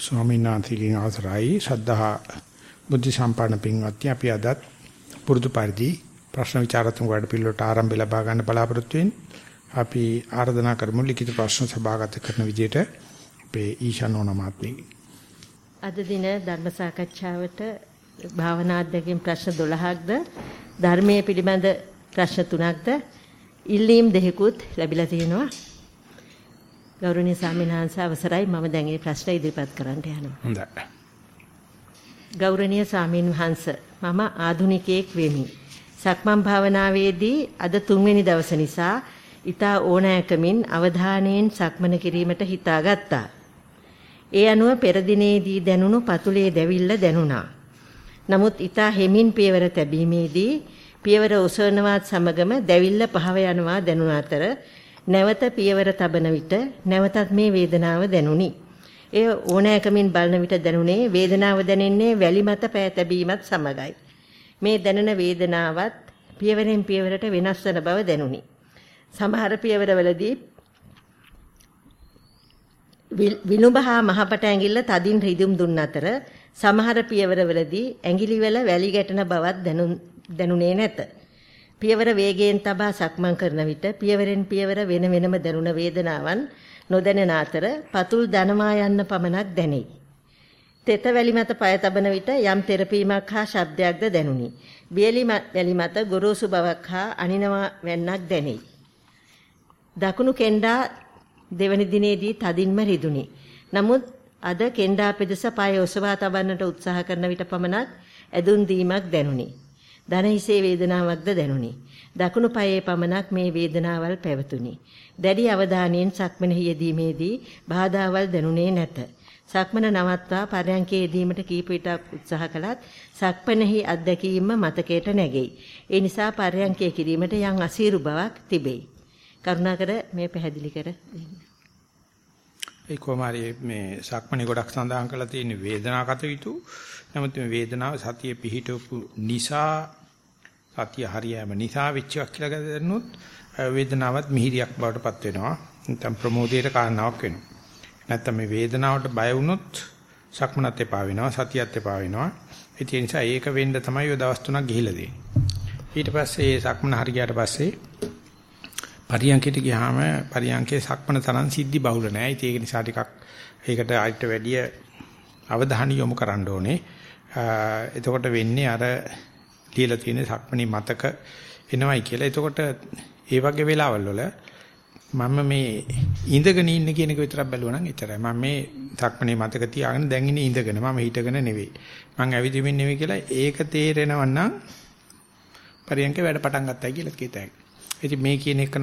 ස්වාමීන් වහන්සේගෙන් අවසරයි ශ්‍රද්ධා බුද්ධ සම්පන්න පින්වත්නි අපි අදත් පුරුදු පරිදි ප්‍රශ්න විචාරතුංග වැඩ පිළිවෙලට ආරම්භය ලබා ගන්න බලාපොරොත්තු වෙන්නේ. අපි ආරාධනා කරමු ලිඛිත ප්‍රශ්න සභාගත කරන විදිහට අපේ ඊශාන ඕනමාත්මී. අද දින ධර්ම සාකච්ඡාවට භාවනා අධ්‍යක්ෂින් ප්‍රශ්න 12ක්ද ධර්මයේ පිළිබඳ ප්‍රශ්න 3ක්ද ඉල්ලීම් දෙකකුත් ලැබිලා තියෙනවා. ගෞරවනීය ස්වාමීන් වහන්සේ අවසරයි මම දැන් මේ ප්‍රශ්න ඉදිරිපත් කරන්න යනවා. හොඳයි. ගෞරවනීය ස්වාමීන් වහන්සේ මම ආධුනිකයෙක් වෙමි. සක්මන් භාවනාවේදී අද තුන්වෙනි දවස නිසා ඊතා ඕනෑකමින් අවධානයෙන් සක්මන කිරීමට හිතාගත්තා. ඒ අනුව පෙර දිනේදී දැනුණු පතුලේ දැවිල්ල දැනුණා. නමුත් ඊතා හෙමින් පියවර තැබීමේදී පියවර ඔසවනවත් සමගම දැවිල්ල පහව යනවා දැනුණ අතර නැවත පියවර තබන විට නැවතත් මේ වේදනාව දැනුනි. එය ඕනෑකමින් බලන විට දැනුනේ වේදනාව දැනෙන්නේ වැලි මත පෑ තැබීමත් සමගයි. මේ දැනෙන වේදනාවත් පියවරෙන් පියවරට වෙනස් වන බව දැනුනි. සමහර පියවරවලදී විනුබහා මහපට ඇඟිල්ල තදින් රිදුම් දුන් අතර සමහර පියවරවලදී ඇඟිලිවල වැලි ගැටෙන බවක් දැනුනේ නැත. පියවර වේගයෙන් තබා සක්මන් කරන විට පියවරෙන් පියවර වෙන වෙනම දැනුණ වේදනාවන් නොදැනෙන අතර පතුල් දනවා යන්න පමණක් දැනේ. තෙත වැලි මත පය තබන විට යම් තෙරපීමක් හා ශබ්දයක්ද දැනුනි. වියලි වැලි මත ගොරෝසු බවක් හා අනිනවා වැන්නක් දැනේ. දකුණු කෙන්ඩා දෙවනි දිනේදී තදින්ම රිදුනි. නමුත් අද කෙන්ඩා පෙදෙස පය ඔසවා තබන්නට උත්සාහ කරන විට පමණක් ඇදුන් දීමක් දැනුනි. දන හිසේ වේදනාවක්ද දැනුනි. දකුණු පායේ පමණක් මේ වේදනාවල් පැවතුනි. දැඩි අවධානයෙන් සක්මනෙහි යෙදීමේදී බාධාවල් දැනුනේ නැත. සක්මන නවත්වා පරයන්කේ යෙදීමට කීප විටක් උත්සාහ කළත් සක්මනෙහි අත්දැකීම මතකයට නැගෙයි. ඒ නිසා පරයන්කේ කිරීමට යම් අසීරු බවක් තිබේ. කරුණාකර මේ පැහැදිලි කර දෙන්න. ඒ කොමාරී මේ සක්මණේ ගොඩක් සඳහන් කරලා තියෙන වේදනාගත යුතු. නමුත් මේ වේදනාව සතිය පිහිටවපු නිසා සතිය හරියම නිසා වෙච්චක් කියලා ගන්නොත් වේදනාවත් මිහිරියක් බවට පත් වෙනවා. නැත්නම් ප්‍රමෝදයට කාරණාවක් වෙනවා. නැත්නම් මේ වේදනාවට බය වුණොත් සක්මනත් එපා වෙනවා සතියත් එපා වෙනවා. ඒ නිසා ඒක වෙන්න තමයි ඔය දවස් තුනක් ගිහිලා දෙන්නේ. ඊට පස්සේ සක්මන හරියට පස්සේ පරියන්කයට ගියාම පරියන්කේ සක්මන තරම් සිද්ධි බහුල නෑ. ඒක නිසා ටිකක් ඒකට ආයිත් වැඩි අවධානය යොමු කරන්න ඕනේ. එතකොට වෙන්නේ අර ලියලා තියෙන සක්මණේ මතක එනවයි කියලා. එතකොට ඒ වගේ වෙලාවල් වල මම මේ ඉඳගෙන ඉන්න කියන එක විතරක් බැලුවා නම් එච්චරයි. මම මේ සක්මණේ මතක තියාගෙන දැන් ඉන්නේ ඉඳගෙන. මම හිටගෙන නෙවෙයි. මම ඇවිදින්මින් නෙවෙයි කියලා ඒක තේරෙනව නම් පරියන්ක වැඩ පටන් ගත්තයි කියලා කියතයි. ඉතින් මේ කියන එක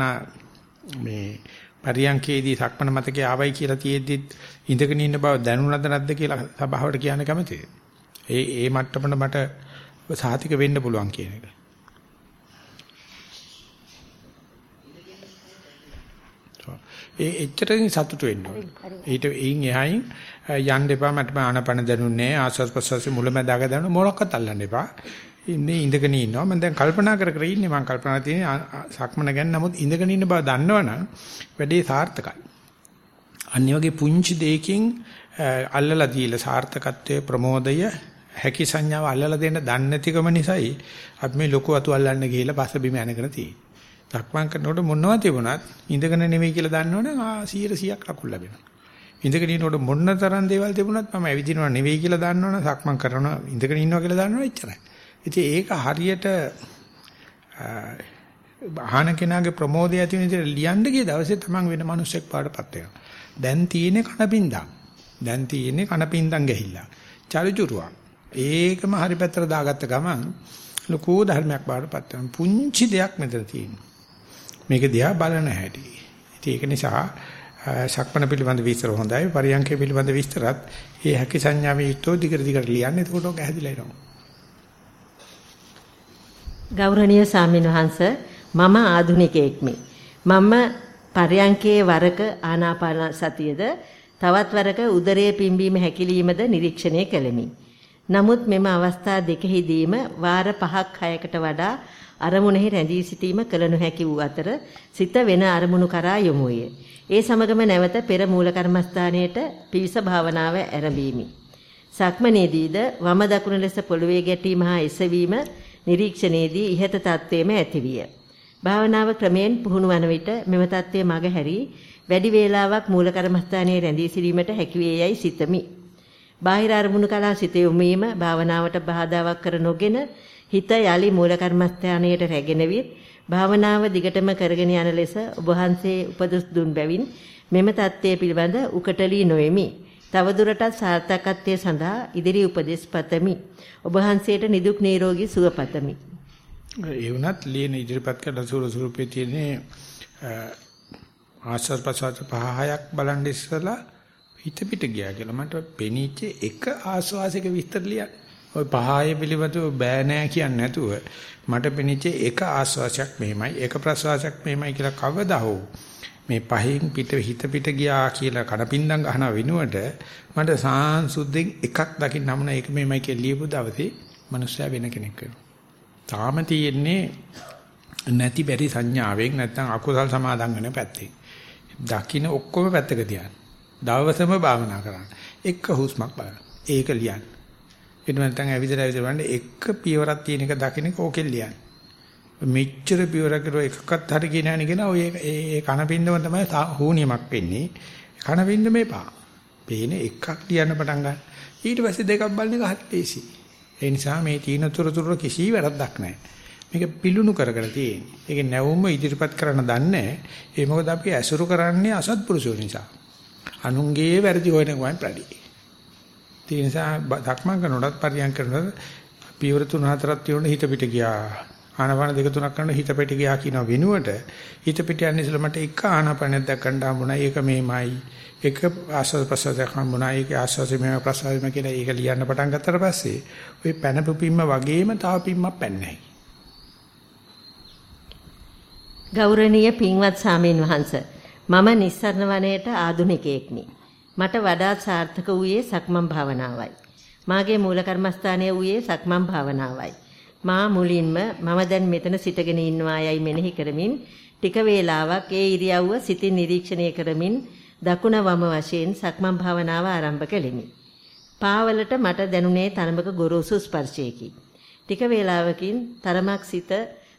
මේ පරියන්කේදී සක්මණ මතකේ ආවයි කියලා තියෙද්දි ඉඳගෙන ඉන්න බව දැනුණාද නැද්ද කියලා සභාවට කියන්න කැමතිද? ඒ ඒ මට්ටමට මට සාතික වෙන්න පුළුවන් කියන එක. ඒ එච්චරින් සතුටු වෙන්න ඕනේ. ඊට එයින් එහායින් යන්න එපා මට ආනපන දැනුන්නේ ආස්වාස් ප්‍රසවාසයේ මුලමදාග දැනුන මොලක්වත් අල්ලන්න එපා. ඉන්නේ ඉඳගෙන ඉන්නවා මම දැන් කල්පනා කර කර ඉන්නේ මම කල්පනා තියෙන්නේ සක්මන ගැන නමුත් ඉඳගෙන ඉන්න බව දන්නවනම් වැඩේ සාර්ථකයි. අනිත් වගේ පුංචි දෙයකින් අල්ලලා දීලා සාර්ථකත්වයේ ප්‍රමෝදය හැකි සංඥාව අල්ලලා දෙන්න දන්නේ නැතිකම නිසායි අපි මේ ලොකු අතු අල්ලන්න ගිහලා පස්ස බිම යනකන තියෙන්නේ. සක්මන් කරනකොට මොනවා තිබුණත් ඉඳගෙන නෙවෙයි කියලා දන්නවනම් ආ 100ක් ලකුණු ලැබෙනවා. ඉඳගෙන ඉන්නකොට මොන තරම් දේවල් තිබුණත් මම ඇවිදිනව නෙවෙයි කියලා දන්නවනම් සක්මන් කරනවා ඉඳගෙන ඉන්නවා කියලා දන්නවනම් එච්චරයි. ඉතින් ඒක හරියට අහන කෙනාගේ ප්‍රමෝදය ඇති වෙන විදිහට ලියන්න ගිය දවසේ තමන් වෙන මිනිස්සෙක් පාටපත් වෙනවා. දැන් තියෙන්නේ කනපින්දම්. දැන් තියෙන්නේ කනපින්දම් ගහිලා. චරිචුරුවක්. ඒකම හරි පැත්තට දාගත්ත ගමන් ලොකු ධර්මයක් බාටපත් වෙනවා. පුංචි දෙයක් මෙතන තියෙනවා. මේක දිහා බලන හැටි. ඉතින් ඒක නිසා සක්මණ පිළිබඳ විස්තර හොඳයි. පරියන්කේ පිළිබඳ විස්තරත් ඒ හැකි සංඥාවේ යුක්තව දිගට දිගට ලියන්න. එතකොට ඔක ඇහැදිලා එනවා. ගෞරවනීය සාමිනවහන්ස මම ආධුනිකයෙක්මි. මම පර්යංකේ වරක ආනාපාන සතියද තවත් වරක උදරයේ පිම්බීම හැකිලීමද නිරීක්ෂණය කළෙමි. නමුත් මෙම අවස්ථා දෙකෙහිදීම වාර 5ක් 6කට වඩා අරමුණෙහි රැඳී සිටීම කල නොහැකි වූ අතර සිත වෙන අරමුණු කරා යොමු විය. ඒ සමගම නැවත පෙර මූල කර්මස්ථානයේට පිවිස භාවනාව ආරම්භීමි. සක්මනේදීද වම දකුණ ලෙස පොළවේ ගැටීම හා එසවීම නිරීක්ෂණයේදී ඉහත තත්වයේම ඇතිවිය. භාවනාව ක්‍රමයෙන් පුහුණු වන විට මෙම தત્ත්වය මගහැරී වැඩි වේලාවක් මූල කර්මස්ථානයේ රැඳී සිටීමට හැකි වේ යයි සිතමි. බාහිර අරමුණු කලා සිත යොමීම භාවනාවට බාධාවක් කර නොගෙන හිත යලි මූල කර්මස්ථානයට රැගෙන විත් භාවනාව දිගටම කරගෙන යන ලෙස ඔබ වහන්සේ උපදෙස් දුන් බැවින් මෙම தත්ත්වය පිළිබඳ උකටලී නොෙමි. තවදුරටත් සාර්ථකත්වයේ සඳහා ඉදිරි උපදෙස් පතමි. ඔබ වහන්සේට නිදුක් නිරෝගී සුව පතමි. ඒ වුණත් ලියන ඉදිරිපත් කළ සූර ස්වරූපයේ තියෙන ආශ්වාස ප්‍රශ්වාස පහයක් බලන් ඉස්සලා හිත පිට ගියා කියලා මට පෙනීච්ච එක ආශ්වාසයක විස්තර ලියන්න. ওই පහය පිළිබඳව බෑ නෑ කියන්නේ නැතුව මට පෙනීච්ච එක ආශ්වාසයක් මෙහෙමයි එක ප්‍රශ්වාසයක් මෙහෙමයි කියලා කවදා හෝ මේ පහෙන් පිට හිත පිට ගියා කියලා කඩපින්දම් ගහන වෙනුවට මට සාංශුද්ධෙන් එකක් දකින්න හමුන ඒක මෙහෙමයි කියලා ලියපු දවසේ මනුස්සයා වෙන කෙනෙක් වෙනවා. තාම තියෙන්නේ නැති බැරි සංඥාවෙන් නැත්නම් අකුසල් සමාදන් වෙන පැත්තේ. දකින්න ඔක්කොම පැත්තක තියන්න. දවසම භාවනා කරන්න. එක හුස්මක් බලන්න. ඒක ලියන්න. ඊට නැත්නම් ඇවිදලා ඇවිදලා බලන්න එක පියවරක් තියෙන එක දකින්න ඕකෙන් ලියන්න. මෙච්චර පියවර කරෝ එකක්වත් හරි කියන නැහැ කියන ඔය ඒ කනපින්දම තමයි හෝනියමක් වෙන්නේ. කනපින්ද මේපා. පේන එකක් ලියන්න පටන් ගන්න. ඊට පස්සේ දෙකක් බලන එක හරි ලේසි. ඒ නිසා මේ තීන තුරතුර කිසි වැරද්දක් නැහැ. මේක පිලුණු කරගෙන තියෙන්නේ. ඒක නැවුම ඉදිරිපත් කරන්න දන්නේ ඒ මොකද අපි ඇසුරු කරන්නේ අසත්පුරුෂෝ නිසා. අනුන්ගේ වැරදි හොයන ගමන් ප්‍රදි. ඒ නිසා ධක්මං කරනකොටත් පරියන් කරනකොට පියවර තුන හතරක් තියෙන හිත පිට ගියා. ආනාපාන දෙක තුනක් කරන හිත පිට ගියා කියන වෙනුවට හිත පිට යන්නේ ඉස්සෙල්ලා මට එක ආනාපානයක් දැක්කන්න හම්බුණා. ඒක මේමයි. එක ආස්වාද ප්‍රසවාසයක් හම්බුණා. ඒක ආස්වාද මේ ප්‍රසවාසය කියලා ඒක ලියන්න පටන් ගත්තට පස්සේ ওই පැනපුපින්ම වගේම තව පිම්මක් පැන්නේ. ගෞරවනීය පින්වත් සාමීන් වහන්ස මම නිස්සරණ වනයේට ආදුනිකයෙක්නි. මට වඩාත් සාර්ථක වූයේ සක්මන් භාවනාවයි. මාගේ මූල කර්මස්ථානය වූයේ සක්මන් භාවනාවයි. මා මුලින්ම මම දැන් මෙතන සිටගෙන ඉන්නවා යයි මෙනෙහි කරමින් ටික වේලාවක් ඒ ඉරියව්ව සිතින් නිරීක්ෂණය කරමින් දකුණ වම වශයෙන් සක්මන් භාවනාව ආරම්භ කළෙමි. පාවලට මට දැනුනේ තරමක ගොරෝසු ස්පර්ශයකි. ටික වේලාවකින් තරමක් සිත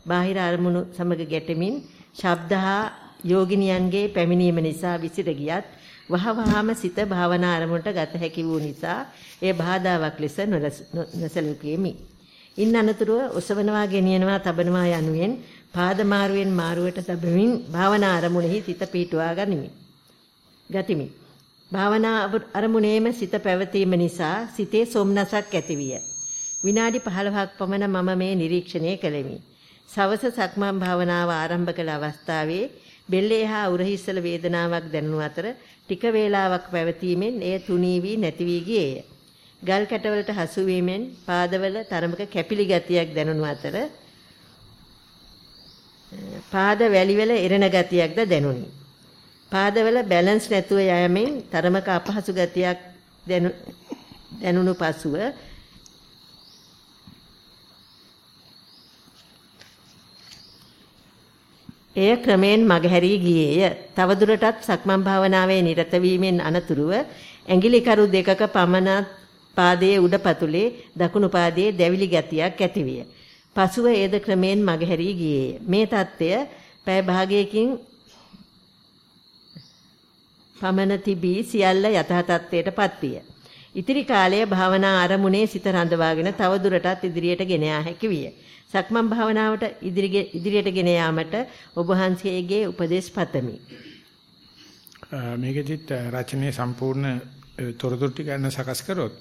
බාහිර අරමුණු සමග ගැටෙමින් ශබ්ද හා යෝගිනියන්ගේ පැමිණීම නිසා විසිර ගියත් වහවහාම සිත භාවනා අරමුණට ගත හැකි වූ නිසා එය බාධාවක් ලෙස නොසලකුවෙමි. ඉන් අනතුරුව ඔසවනවා ගෙනියනවා තබනවා යනුවෙන් පාද මාරුවෙන් මාරුවට තබමින් භාවනා අරමුණෙහි සිත පීටුවා ගනිමි. ගතිමි. භාවනා අරමුණේම සිත පැවතීම නිසා සිතේ සොම්නසක් ඇතිවිය. විනාඩි 15ක් පමණ මම මේ නිරීක්ෂණය කළෙමි. සවස සක්මන් භාවනාව ආරම්භ කළ අවස්ථාවේ බෙල්ලේ හා උරහිස්සල වේදනාවක් දැනුණු අතර ටික වේලාවක් පැවතීමෙන් එය තුනී වී නැති වී ගියේය. ගල් කැටවලට හසු වීමෙන් පාදවල තරමක කැපිලි ගතියක් දැනුණු අතර පාද වැලිවල එරෙන ගතියක්ද දැනුනි. පාදවල බැලන්ස් නැතුව යෑමෙන් තරමක අපහසු ගතියක් දැනුණු පසුව එය ක්‍රමෙන් මගහැරී ගියේය. තවදුරටත් සක්මන් භාවනාවේ නිරත වීමෙන් අනතුරුව ඇඟිලි කරු දෙකක පමණ පාදයේ උඩ පතුලේ දකුණු පාදයේ දැවිලි ගතියක් ඇතිවිය. පසුව එයද ක්‍රමෙන් මගහැරී ගියේය. මේ தත්ත්වය පය භාගයකින් පමණ තිබී සියල්ල යථා තත්ත්වයටපත් විය. ඉතිරි කාලය භාවනා ආරමුණේ සිත රඳවාගෙන තවදුරටත් ඉදිරියට ගෙන යා හැකි විය. සක්මන් භාවනාවට ඉදිරියට ගෙන යාමට ඔබ වහන්සේගේ උපදෙස් පතමි. මේකෙදිත් රචනයේ සම්පූර්ණ තොරතුරු ටික ගන්න සකස් කරොත්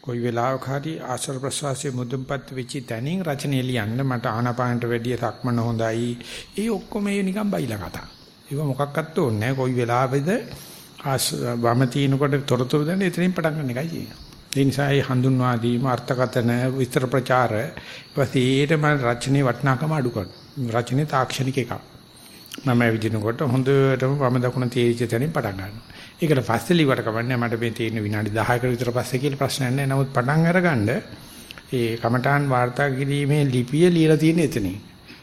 කොයි වෙලාවක හරි ආශ්‍රව ප්‍රසවාසයේ මුදුන්පත් වෙච්ච තැනින් රචනය ලියන්න මට ආනාපානට වැඩිය සක්මන හොඳයි. ඒ ඔක්කොම ඒ නිකන් බයිලා කතා. ඒක මොකක්වත් ඕනේ නැහැ. කොයි වෙලාවෙද වම තිනකොට තොරතුරු දෙන්න එතනින් පටන් ගන්න එකයි තියෙන්නේ. ඒ නිසා මේ හඳුන්වා දීම අර්ථකතන විස්තර ප්‍රචාර වසීටම රචනයේ වටිනාකම අඩු කරනවා. රචනයේ තාක්ෂණික එකක්. මම ඇවිදිනකොට හොඳටම වම දකුණ තේරිච්ච තැනින් පටන් ගන්නවා. ඒකට පස්සේ ලිවට කමන්නේ මට මේ තියෙන විනාඩි 10කට විතර පස්සේ කියලා ප්‍රශ්නයක් නැහැ. නමුත් පටන් අරගන්න ඒ කමඨාන් වාර්තා කිරීමේ ලිපිය ලියලා තියෙන එතනින්.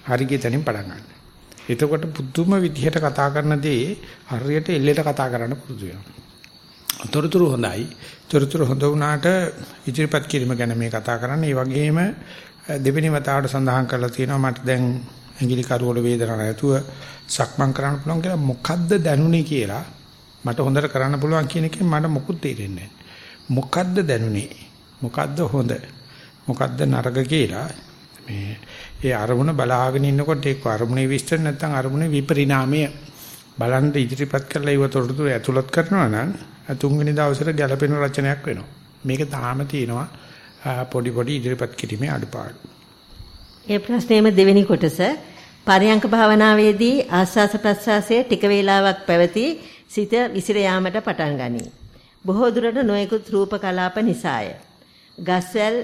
හරිය තැනින් පටන් ගන්න. එතකොට පුදුම විදිහට කතා කරන දේ හරියට එල්ලෙට කතා කරන්න පුරුදු වෙනවා. තොරතුරු හොඳයි. තොරතුරු හොඳ වුණාට ඉදිරිපත් කිරීම ගැන මේ කතා කරන්නේ. ඒ වගේම දෙවෙනි වතාවට සඳහන් කරලා තියෙනවා මට දැන් ඇඟිලි කරුවල වේදනාවක් නැතුව සක්මන් කරන්න පුළුවන් කියලා මොකද්ද දැනුනේ කියලා මට හොඳට කරන්න පුළුවන් කියන එකෙන් මට මොකුත් තේරෙන්නේ නැහැ. මොකද්ද දැනුනේ? මොකද්ද හොඳ? මොකද්ද නරක කියලා මේ ඒ අරමුණ බලාගෙන ඉන්නකොට ඒක අරමුණේ විස්තර නැත්නම් අරමුණේ විපරිණාමය බලන්න ඉදිරිපත් කරලා ඉව තොරතුරු ඇතුළත් කරනවා නම් තුන්වෙනි දවසට ගැළපෙන රචනයක් වෙනවා. මේක තාම තියෙනවා පොඩි පොඩි ඉදිරිපත් කිරීමේ අඩුපාඩු. ඒ ප්‍රශ්නේම දෙවෙනි කොටස පරයන්ක භාවනාවේදී ආස්වාස ප්‍රස්වාසයේ ටික වේලාවක් පැවති සිත විසිර යාමට පටන් ගනී. බොහෝ දුරට නොයෙකුත් රූප කලාප නිසාය. ගස්වැල්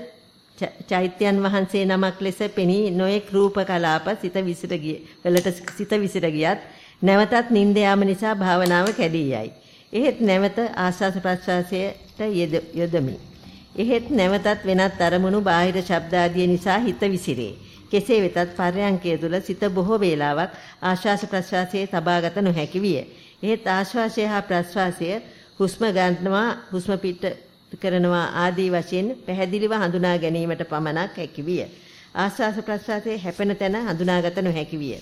චෛත්‍යයන් වහන්සේ නමක් ලෙස පෙනී නොයෙක් රූප කලාප සිත විසිර ගිය වලට සිත විසිර ගියත් නැවතත් නිින්ද යාම නිසා භාවනාව කැඩී යයි. එහෙත් නැවත ආස්වාස ප්‍රස්වාසයට යොදමි. එහෙත් නැවතත් වෙනත් අරමුණු බාහිර ශබ්ද ආදිය නිසා හිත විසිරේ. කෙසේ වෙතත් පර්යංකය තුල සිත බොහෝ වේලාවක් ආශ්වාස ප්‍රශ්වාසයේ තබාගත නොහැකි විය. එහෙත් ආශ්වාසය හා ප්‍රශ්වාසය හුස්ම ගන්නවා හුස්ම පිට කරනවා ආදී වශයෙන් පැහැදිලිව හඳුනා ගැනීමට පමණක් හැකි විය. ආශ්වාස ප්‍රශ්වාසයේ හැපෙන තැන හඳුනාගත නොහැකි විය.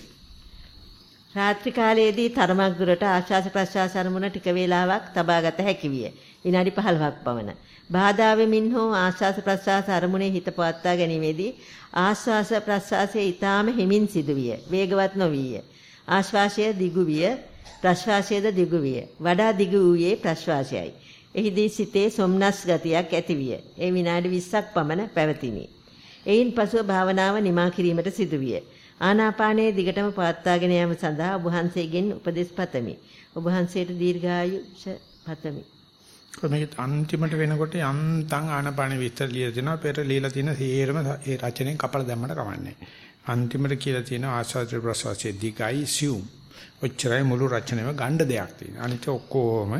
රාත්‍රී කාලයේදී තරමක් දුරට ආශ්වාස ප්‍රශ්වාස අරමුණ ටික වේලාවක් තබාගත හැකි විය. විනාඩි 15ක් පමණ. බාධා වෙමින් හෝ ආශ්වාස ප්‍රශ්වාස අරමුණේ හිත පවත්වා ගැනීමේදී ආශ්වාස ප්‍රශ්වාසයේ ඊටාම හිමින් සිදුවිය. වේගවත් නොවිය. ආශ්වාසය දිගු විය, ප්‍රශ්වාසයද දිගු විය. වඩා දිගු වූයේ ප්‍රශ්වාසයයි. එහිදී සිතේ සොම්නස් ගතියක් ඇතිවිය. ඒ විනාඩි 20ක් පමණ පැවතිනි. එයින් පසුව භාවනාව නිමා කිරීමට සිදුවිය. ආනාපානයේ දිගටම පවත්වාගෙන යාම සඳහා ඔබ වහන්සේගෙන් උපදෙස් පතමි. ඔබ වහන්සේට දීර්ඝායුෂ පතමි. මේක අන්තිමට වෙනකොට යන්තම් ආනපාන විස්තර ලියලා තිනවා පෙර ලියලා තියෙන සේරම ඒ රචනෙන් කපලා දැම්මට කමන්නේ. අන්තිමට කියලා තියෙන ආස්වාද ප්‍රසවාසයේ දිගයි සියුම්. ඔච්චරයි මුළු රචනෙම ගණ්ඩ දෙයක් තියෙනවා. අනිත ඔක්කොම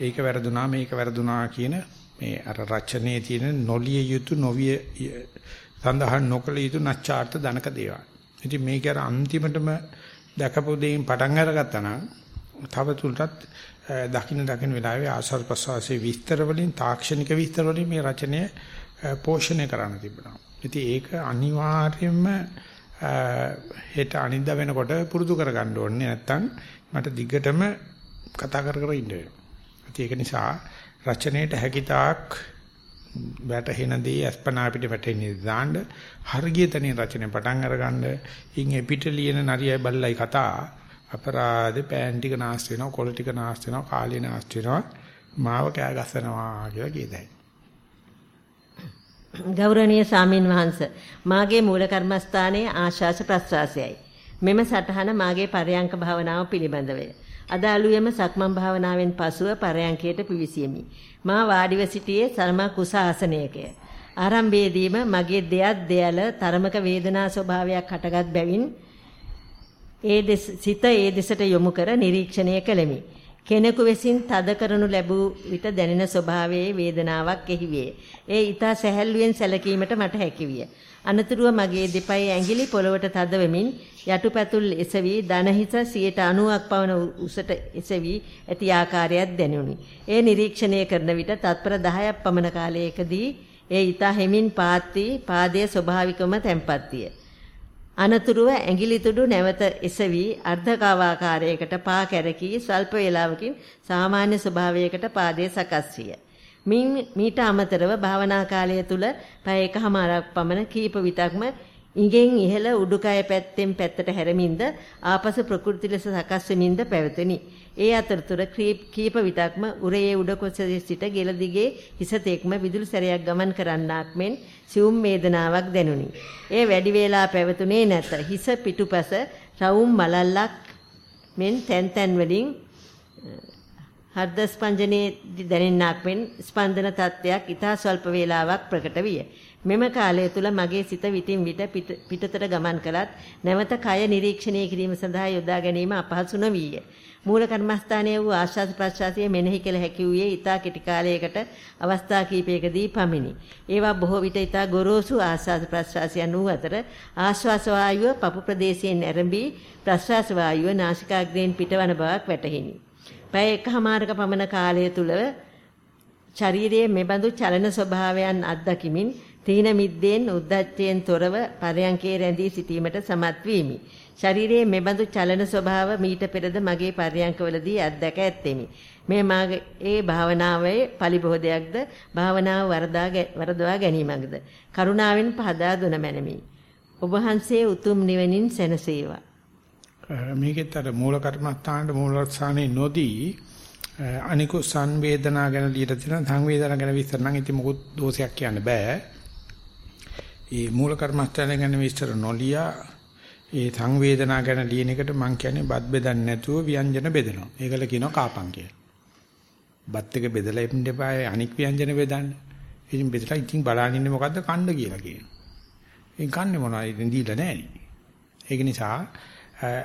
ඒක වැරදුනා මේක වැරදුනා කියන මේ අර රචනයේ තියෙන නොලිය යුතු නොවිය සඳහන් නොකළ යුතු නැචාර්ථ ධනක දේවල්. ඉතින් මේක අර අන්තිමටම දැකපු දෙයින් පටන් අරගත්තා නම් තව තුරටත් දකින්න දකින්න වෙලාවේ ආසල් ප්‍රසවාසයේ විස්තර වලින් තාක්ෂණික විස්තර වලින් මේ රචනය පෝෂණය කරන්න තිබුණා. ඉතින් ඒක අනිවාර්යයෙන්ම හෙට අනිද්දා වෙනකොට පුරුදු කරගන්න ඕනේ නැත්තම් මට දිගටම කතා කර කර ඉන්න වෙනවා. ඒක නිසා රචනයේට හැකිතාක් වැටහෙන දේ අස්පනා අපිට වැටෙන්නේ දාන්න හර්ගිය තනින් රචනය පටන් අරගන්න ඉන් එපිට ලියන නරියයි බල්ලයි කතා අපරාධේ පෑන් ටික නාස්ති වෙනවා, කොළ ටික නාස්ති වෙනවා, කාලේ නාස්ති වෙනවා, මාව කෑ ගස්සනවා කියලා කියදයි. ගෞරවනීය සාමින් වහන්ස මාගේ මූල කර්මස්ථානයේ ආශාස ප්‍රස්වාසයයි. මෙම සටහන මාගේ පරයන්ක භාවනාව පිළිබඳවය. අද අලුයම සක්මන් භාවනාවෙන් පසුව පරයන්කයට පිවිසියෙමි. මා වාඩිව සිටියේ සර්ම කුස ආසනයකය. ආරම්භයේදීම මගේ දෙයත් දෙයල තරමක වේදනා ස්වභාවයක් හටගත් බැවින් ඒ දෙස සිත ඒ දෙසට යොමු කර නිරීක්ෂණය කළෙමි. කෙනෙකු විසින් තද කරනු ලැබූ විට දැනෙන ස්වභාවයේ වේදනාවක් එහි වේ. ඒ ඊතා සැහැල්ලුවෙන් සැලකීමට මට හැකියිය. අනතුරුව මගේ දෙපයි ඇඟිලි පොළවට තද වෙමින් යටුපැතුල් එසවි දනහිස 90ක් පවන උසට එසවි ඇති ආකාරයක් දැනුනි. ඒ නිරීක්ෂණය කරන විට තත්පර 10ක් පමණ කාලයකදී ඒ ඊතා හැමින් පාත්ති පාදයේ ස්වභාවිකවම තැම්පත් විය. අනතුරුව ඇඟිලි තුඩු නැවත එසවි අර්ධකාවාකාරයකට පා කැරකී ස්වල්ප වේලාවකින් සාමාන්‍ය ස්වභාවයකට පාදයේ සකස් විය. මීට අමතරව භාවනා කාලය තුල පය එකහමාරක් පමණ කීප විටක්ම ඉගෙන් ඉහළ උඩුකය පැත්තෙන් පැත්තට හැරමින්ද ආපසු ප්‍රකෘති ලෙස සකස් වෙමින්ද පැවතුනි. ඒ අතරතුර කීප විටක්ම උරයේ උඩ කොටසේ සිට ගෙල දිගේ හිස තෙක්ම විදුලි සැරයක් ගමන් කරන්නාක් මෙන් සියුම් වේදනාවක් දැනුනි. ඒ වැඩි වේලා පැවතුනේ නැත. හිස පිටුපස රවුම් මලල්ලක් මෙන් තැන් තැන් වලින් හෘද ස්පන්දනයේ දැනෙන්නක් මෙන් ස්පන්දන තත්ත්වයක් ඊතා ස්වල්ප වේලාවක් ප්‍රකට විය. මෙම කාලය තුල මගේ සිත විටින් විට පිටතට ගමන් කළත් නැවත කය නිරීක්ෂණය කිරීම සඳහා යොදා ගැනීම අපහසු නොවිය. මූල කර්මස්ථානයේ වූ ආශ්වාස ප්‍රශ්වාසයේ මෙනෙහි කළ හැකි වූයේ ඊතා කෙටි කාලයකට අවස්ථා කිහිපයකදී පමිනි. ඒවා බොහෝ විට ඊතා ගොරෝසු ආශ්වාස ප්‍රශ්වාසයන් වූ අතර ආශ්වාස වායුව පපු ප්‍රදේශයෙන් ආරම්භී ප්‍රශ්වාස වායුව නාසිකාග්‍රයෙන් පිටවන බවක් වැටහිනි. පැය එකහමාරක පමණ කාලය තුල ශරීරයේ මෙබඳු චලන ස්වභාවයන් අත්දකිමින් තීන මිද්දෙන් උද්දච්චයෙන් තොරව පරයන්කේ රැඳී සිටීමට සමත් වීමි. ශරීරයේ මෙබඳු චලන ස්වභාව මීට පෙරද මගේ පරයන්කවලදී අත්දැක ඇත්තෙමි. මේ මාගේ ඒ භාවනාවේ පරිබෝධයක්ද භාවනාව වරදා වරදවා ගැනීමක්ද කරුණාවෙන් පහදා දුන මැනමි. ඔබ වහන්සේ උතුම් නිවනින් සැනසේවා. මේකෙත් අර මූල කර්මස්ථානයේ මූලස්ථානයේ නොදී අනිකු සංවේදනා ගැන ලියලා තියෙන සංවේදනා ගැන විස්තර නම් ඉතින් මොකුත් දෝෂයක් කියන්න බෑ. ඒ මූල කර්මස්ථානය ගැන විස්තර නොලියා ඒ සංවේදනා ගැන ලියන එකට මම කියන්නේ බත් බෙදන්නේ නැතුව ව්‍යංජන බෙදනවා. ඒකල කියනවා කාපන් කියලා. බත් එක බෙදලා එන්න එපා අනික් ව්‍යංජන බෙදන්න. ඉතින් බෙදලා ඉතින් බලන්න ඉන්නේ මොකද්ද කන්න කියලා කියනවා. ඉතින් කන්නේ මොනවද? ඉතින් දීලා නැහැ. ඒක නිසා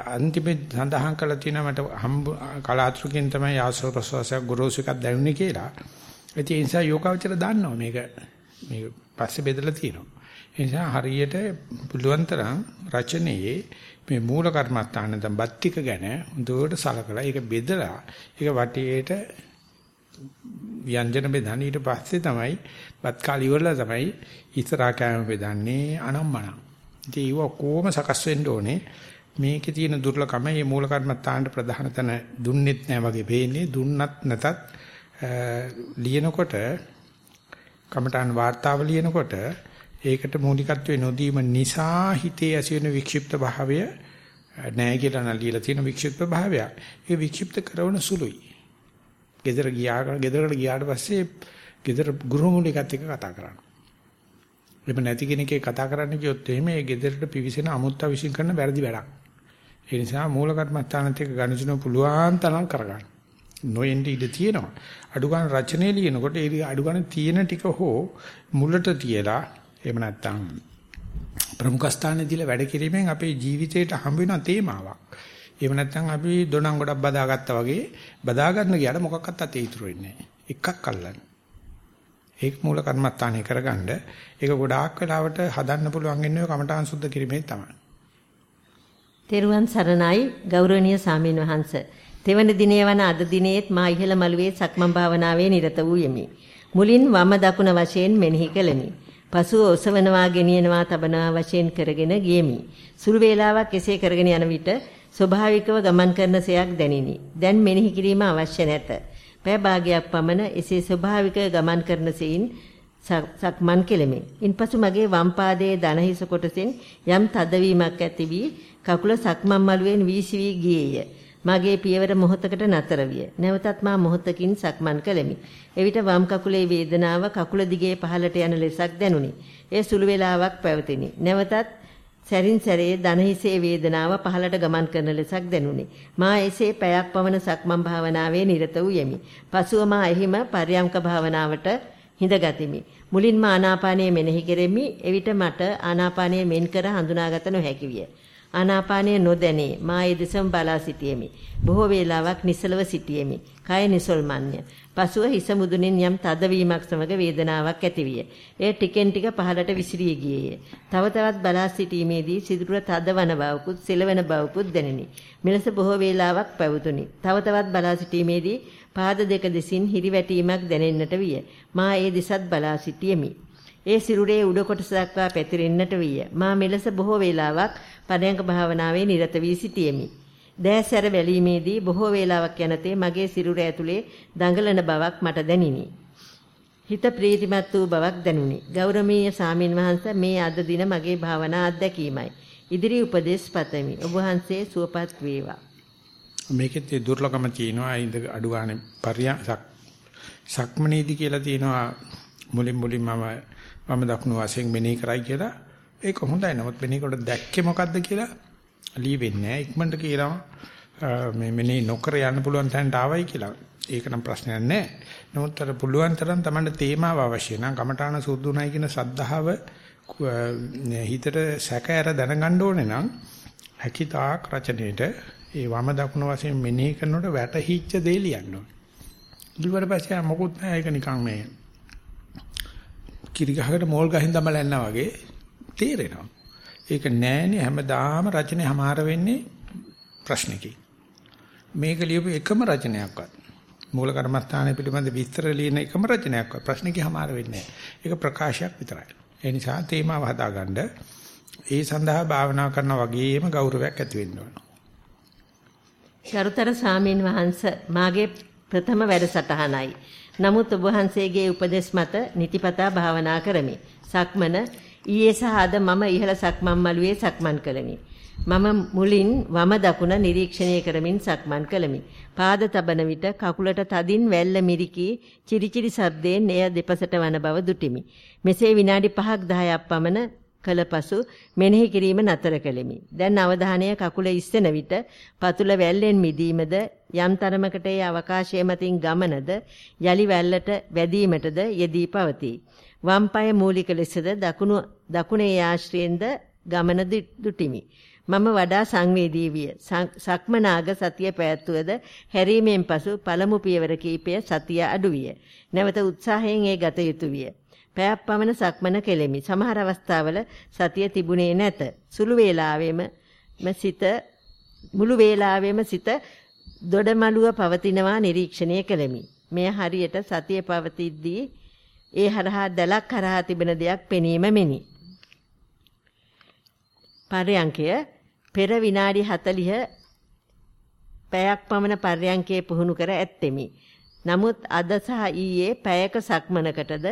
අන්තිමේ සඳහන් කළා තියෙනවා මට හම්බ කලාතුරකින් තමයි ආශ්‍රව ප්‍රසවාසයක් ගොරෝසු එකක් දැනුනේ කියලා. ඒ නිසා යෝගාවචර දන්නවා මේක මේක පස්සේ බෙදලා තියෙනවා. ඒ නිසා හරියට පුළුවන් තරම් රචනයේ මේ මූල කර්මස්ථාන නැත්නම් බත්තික ගැන හොඳට සලකලා ඒක බෙදලා ඒක වටේට ව්‍යංජන බෙදන්න ඊට පස්සේ තමයි බත් කාලි ඉවරලා තමයි ඉස්සරහා කෑම බෙදන්නේ අනම්මනම්. ඉතින් ඒව කොහොම සකස් වෙන්න ඕනේ මේකේ තියෙන දුර්ලභම මේ මූල කර්මත්තාන්ට ප්‍රධාන තැන දුන්නෙත් නෑ වගේ පේන්නේ දුන්නත් නැතත් ලියනකොට කමඨාන් වාර්තාව ලියනකොට ඒකට මූලිකත්වයේ නොදීම නිසා හිතේ ඇතිවෙන වික්ෂිප්ත භාවය නෑ කියලා නම් ලියලා තියෙන වික්ෂිප්ත භාවය. ඒ වික්ෂිප්ත කරන සුළුයි. ගෙදර ගියා ගෙදරට ගියාට පස්සේ ගෙදර ගුරු මූලිකත් එක්ක කතා කරනවා. එහෙම නැති කෙනෙක්ගේ කතා කරන්න කියොත් එහෙම ඒ ගෙදරට පිවිසෙන අමුත්තා විශ්ින් කරන වැරදි වැඩක්. ඒ නිසා මූල කර්මස්ථානත් එක්ක ගණිතන පුළුවන් තරම් කරගන්න. නොයෙන්ද ඉඳ තියෙනවා. අඩු ගන්න රචනයේ ලියනකොට ඒ අඩු ගන්න තියෙන ටික හෝ මුලට තියලා එහෙම නැත්නම් ප්‍රමුඛ ස්ථානයේ දීලා වැඩ කිරීමෙන් අපේ ජීවිතේට හම්බ වෙන තේමාවක්. එහෙම නැත්නම් අපි දොණම් ගොඩක් බදාගත්තා වගේ බදා ගන්න ගියාට මොකක්වත් අතේ ඉතුරු වෙන්නේ නැහැ. එකක් අල්ලන්න. ඒක මූල කර්මස්ථානය කරගන්න. ඒක ගොඩාක් වෙලාවට හදන්න පුළුවන් වෙන්නේ කමඨාන් සුද්ධ කිරීමේ තමයි. තෙරුවන් සරණයි ගෞරවනීය සාමීන් වහන්ස. තෙවන දිනේ වන අද දිනේත් මා ඉහළ මළුවේ සක්මන් භාවනාවේ නිරත වූ යෙමි. මුලින් වම දකුණ වශයෙන් මෙනෙහි කළෙමි. පසුව ඔසවනවා ගෙනියනවා තබනවා වශයෙන් කරගෙන ගියෙමි. සුළු වේලාවක් එසේ කරගෙන යන විට ස්වභාවිකව ගමන් කරන සයක් දැනිනි. දැන් මෙනෙහි කිරීම අවශ්‍ය නැත. පෑ භාගයක් පමණ එසේ ස්වභාවික ගමන් කරන සෙයින් සක්මන් කෙලෙමි. ඉන්පසු මගේ වම් පාදයේ දන හිස කොටසෙන් යම් තදවීමක් ඇති වී කකුල සක්මන් මළුවෙන් වීසි වී ගියේය. මගේ පියවර මොහොතකට නතර විය. නැවතත් මා මොහොතකින් සක්මන් කළෙමි. එවිට වම් කකුලේ වේදනාව කකුල දිගේ පහළට යන ලෙසක් දැනුනි. ඒ සුළු වේලාවක් පැවතිනි. නැවතත් සැරින් සැරේ දනහිසේ වේදනාව පහළට ගමන් කරන ලෙසක් දැනුනි. මා එසේ පැයක් පමණ සක්මන් භාවනාවේ නිරත වූ යෙමි. පසුව මා එහිම පර්යංක භාවනාවට හිඳගතිමි. මුලින්ම ආනාපානය මෙනෙහි කෙරෙමි. එවිට මට ආනාපානය මෙන් කර හඳුනාගත නොහැකි විය. ආනාපානය නොදැනේ. මා ඒ දෙසම බලා සිටියෙමි. බොහෝ වේලාවක් නිසලව සිටියෙමි. කය නිසල්මන්්‍ය. පසුව හිස මුදුනින් යම් තදවීමක් සමග වේදනාවක් ඇතිවිය. එය ටිකෙන් ටික පහළට විසිරී ගියේය. තව තවත් බලා සිටීමේදී සිදුර තදවන බවකුත් සෙලවෙන බවකුත් දැනිනි. මෙලෙස බොහෝ වේලාවක් පැවතුනි. තව තවත් බලා සිටීමේදී පාද දෙක දෙසින් හිරිවැටීමක් දැනෙන්නට විය. මා ඒ දෙසත් බලා සිටියෙමි. ඒ සිරුරේ උඩ කොටස දක්වා පැතිරෙන්නට විය. මා මෙලෙස බොහෝ වේලාවක් පරයන්ක භාවනාවේ නිරත වී සිටියෙමි. දෑසැර වැලීමේදී බොහෝ වේලාවක් යනතේ මගේ සිරුර ඇතුලේ දඟලන බවක් මට දැනිනි. හිත ප්‍රීතිමත් වූ බවක් දැනුනි. ගෞරවනීය සාමින් වහන්සේ මේ අද දින මගේ භාවනා අත්දැකීමයි. ඉදිරි උපදේශ පතමි. ඔබ වහන්සේ සුවපත් වේවා. මේකෙත් දුර්ලභම තියෙනවා ඉඳ අඩු ගන්න පරියක් සක්මනේදී කියලා තියෙනවා මුලින් මුලින් මම මම දකුණු වශයෙන් මෙනෙහි කරයි කියලා ඒක හොඳයි. නමුත් මෙනෙහි කොට දැක්කේ මොකද්ද කියලා ලියවෙන්නේ නැහැ. ඉක්මනට කියනවා මේ මෙනෙහි නොකර යන්න පුළුවන් තැනට ආවයි කියලා. ඒක නම් ප්‍රශ්නයක් නැහැ. නමුත් අර පුළුවන් තරම් Tamanට තේමාව අවශ්‍ය නම් කමඨාන සුද්ධුණයි කියන සද්ධාව හිතට සැක ඇර දැනගන්න ඕනේ නම් හැකිතාක් රචනෙට ඒ වම දකුණ වශයෙන් මෙනෙහි කරනකොට වැටහිච්ච දේ ලියන්න ඕනේ. ඊට පස්සේ මොකුත් නැහැ ඒක නිකන් මේ කිරි ගහකට මෝල් ගහින් දමලා යනවා වගේ තේරෙනවා. ඒක නෑනේ හැමදාම රචනය හමාර වෙන්නේ ප්‍රශ්නකින්. මේක ලියපු එකම රචනයක්වත් මූල කර්මස්ථානය පිළිබඳ විස්තර ලියන එකම රචනයක්වත් ප්‍රශ්නකින් හමාර වෙන්නේ නෑ. ඒක ප්‍රකාශයක් විතරයි. ඒ නිසා තේමාව හදාගන්න ඒ සඳහා භාවනා කරන වගේම ගෞරවයක් ඇති වෙන්න ඕන. ශරුතර සාමීන් වහන්ස මාගේ ප්‍රථම වැඩසටහනයි. නමුත් ඔබ වහන්සේගේ උපදෙස් මත නිතිපතා භාවනා කරමි. සක්මන ඊයේ සහ අද මම ඉහළ සක්මන් මළුවේ සක්මන් කළෙමි. මම මුලින් වම දකුණ නිරීක්ෂණය කරමින් සක්මන් කළෙමි. පාද තබන විට කකුලට තදින් වැල්ල මිරිකී චිරිචිරි ශබ්දයෙන් එය දෙපසට වන බව දුටිමි. මෙසේ විනාඩි 5ක් 10ක් පමණ කළ පසු මෙනෙහි කිරීම නතර කළෙමි. දැන් අවධානය කකුල ඉස්සෙන විට පතුල වැල්ලෙන් මිදීමද යම් තරමකට ඒ අවකාශය මතින් ගමනද යලි වැල්ලට වැදීමටද යෙදී පවතී. වම් පාය මූලික ලෙසද දකුණු දකුණේ ආශ්‍රයෙන්ද ගමන දුටිමි. මම වඩා සංවේදී විය. සක්මනාග සතිය පැවැත්වුවද හැරීමෙන් පසු පළමු පියවර කීපය සතිය අඩු විය. නැවත උත්සාහයෙන් ඒ ගත යුතුය විය. පැයක් පමණ සක්මන කෙලෙමි. සමහර අවස්ථාවල සතිය තිබුණේ නැත. සුළු වේලාවෙම සිත මුළු වේලාවෙම සිත දොඩමළුව පවතිනවා නිරීක්ෂණය කෙලෙමි. මෙය හරියට සතිය පවතිද්දී ඒ හරහා දැලක් හරහා තිබෙන දෙයක් පෙනීම මෙනි. පර්යංකය පෙර විනාඩි 40 පැයක් පමණ පර්යංකයේ පුහුණු කර ඇත්තෙමි. නමුත් අද සහ ඊයේ පැයක සක්මනකටද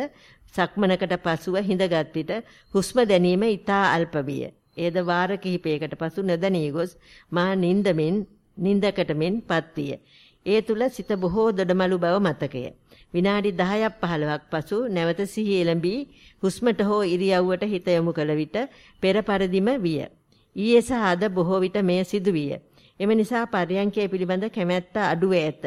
සක්මනකට පසුව හිඳගත් විට හුස්ම දැනීම ඉතා අල්ප විය. එයද වාර කිහිපයකට පසු නොදැනී ගොස් මා නින්දමින් නින්දකට මෙන්පත් විය. ඒ තුල සිත බොහෝ දඩමලු බව මතකය. විනාඩි 10ක් 15ක් පසු නැවත සිහි එළඹී හුස්මට හෝ ඉරියව්වට හිත යොමු කළ විට පෙර පරිදිම විය. ඊයේ සහ අද බොහෝ විට මෙය සිදුවිය. එම නිසා පරයන්කය පිළිබඳ කැමැත්ත අඩු ඇත.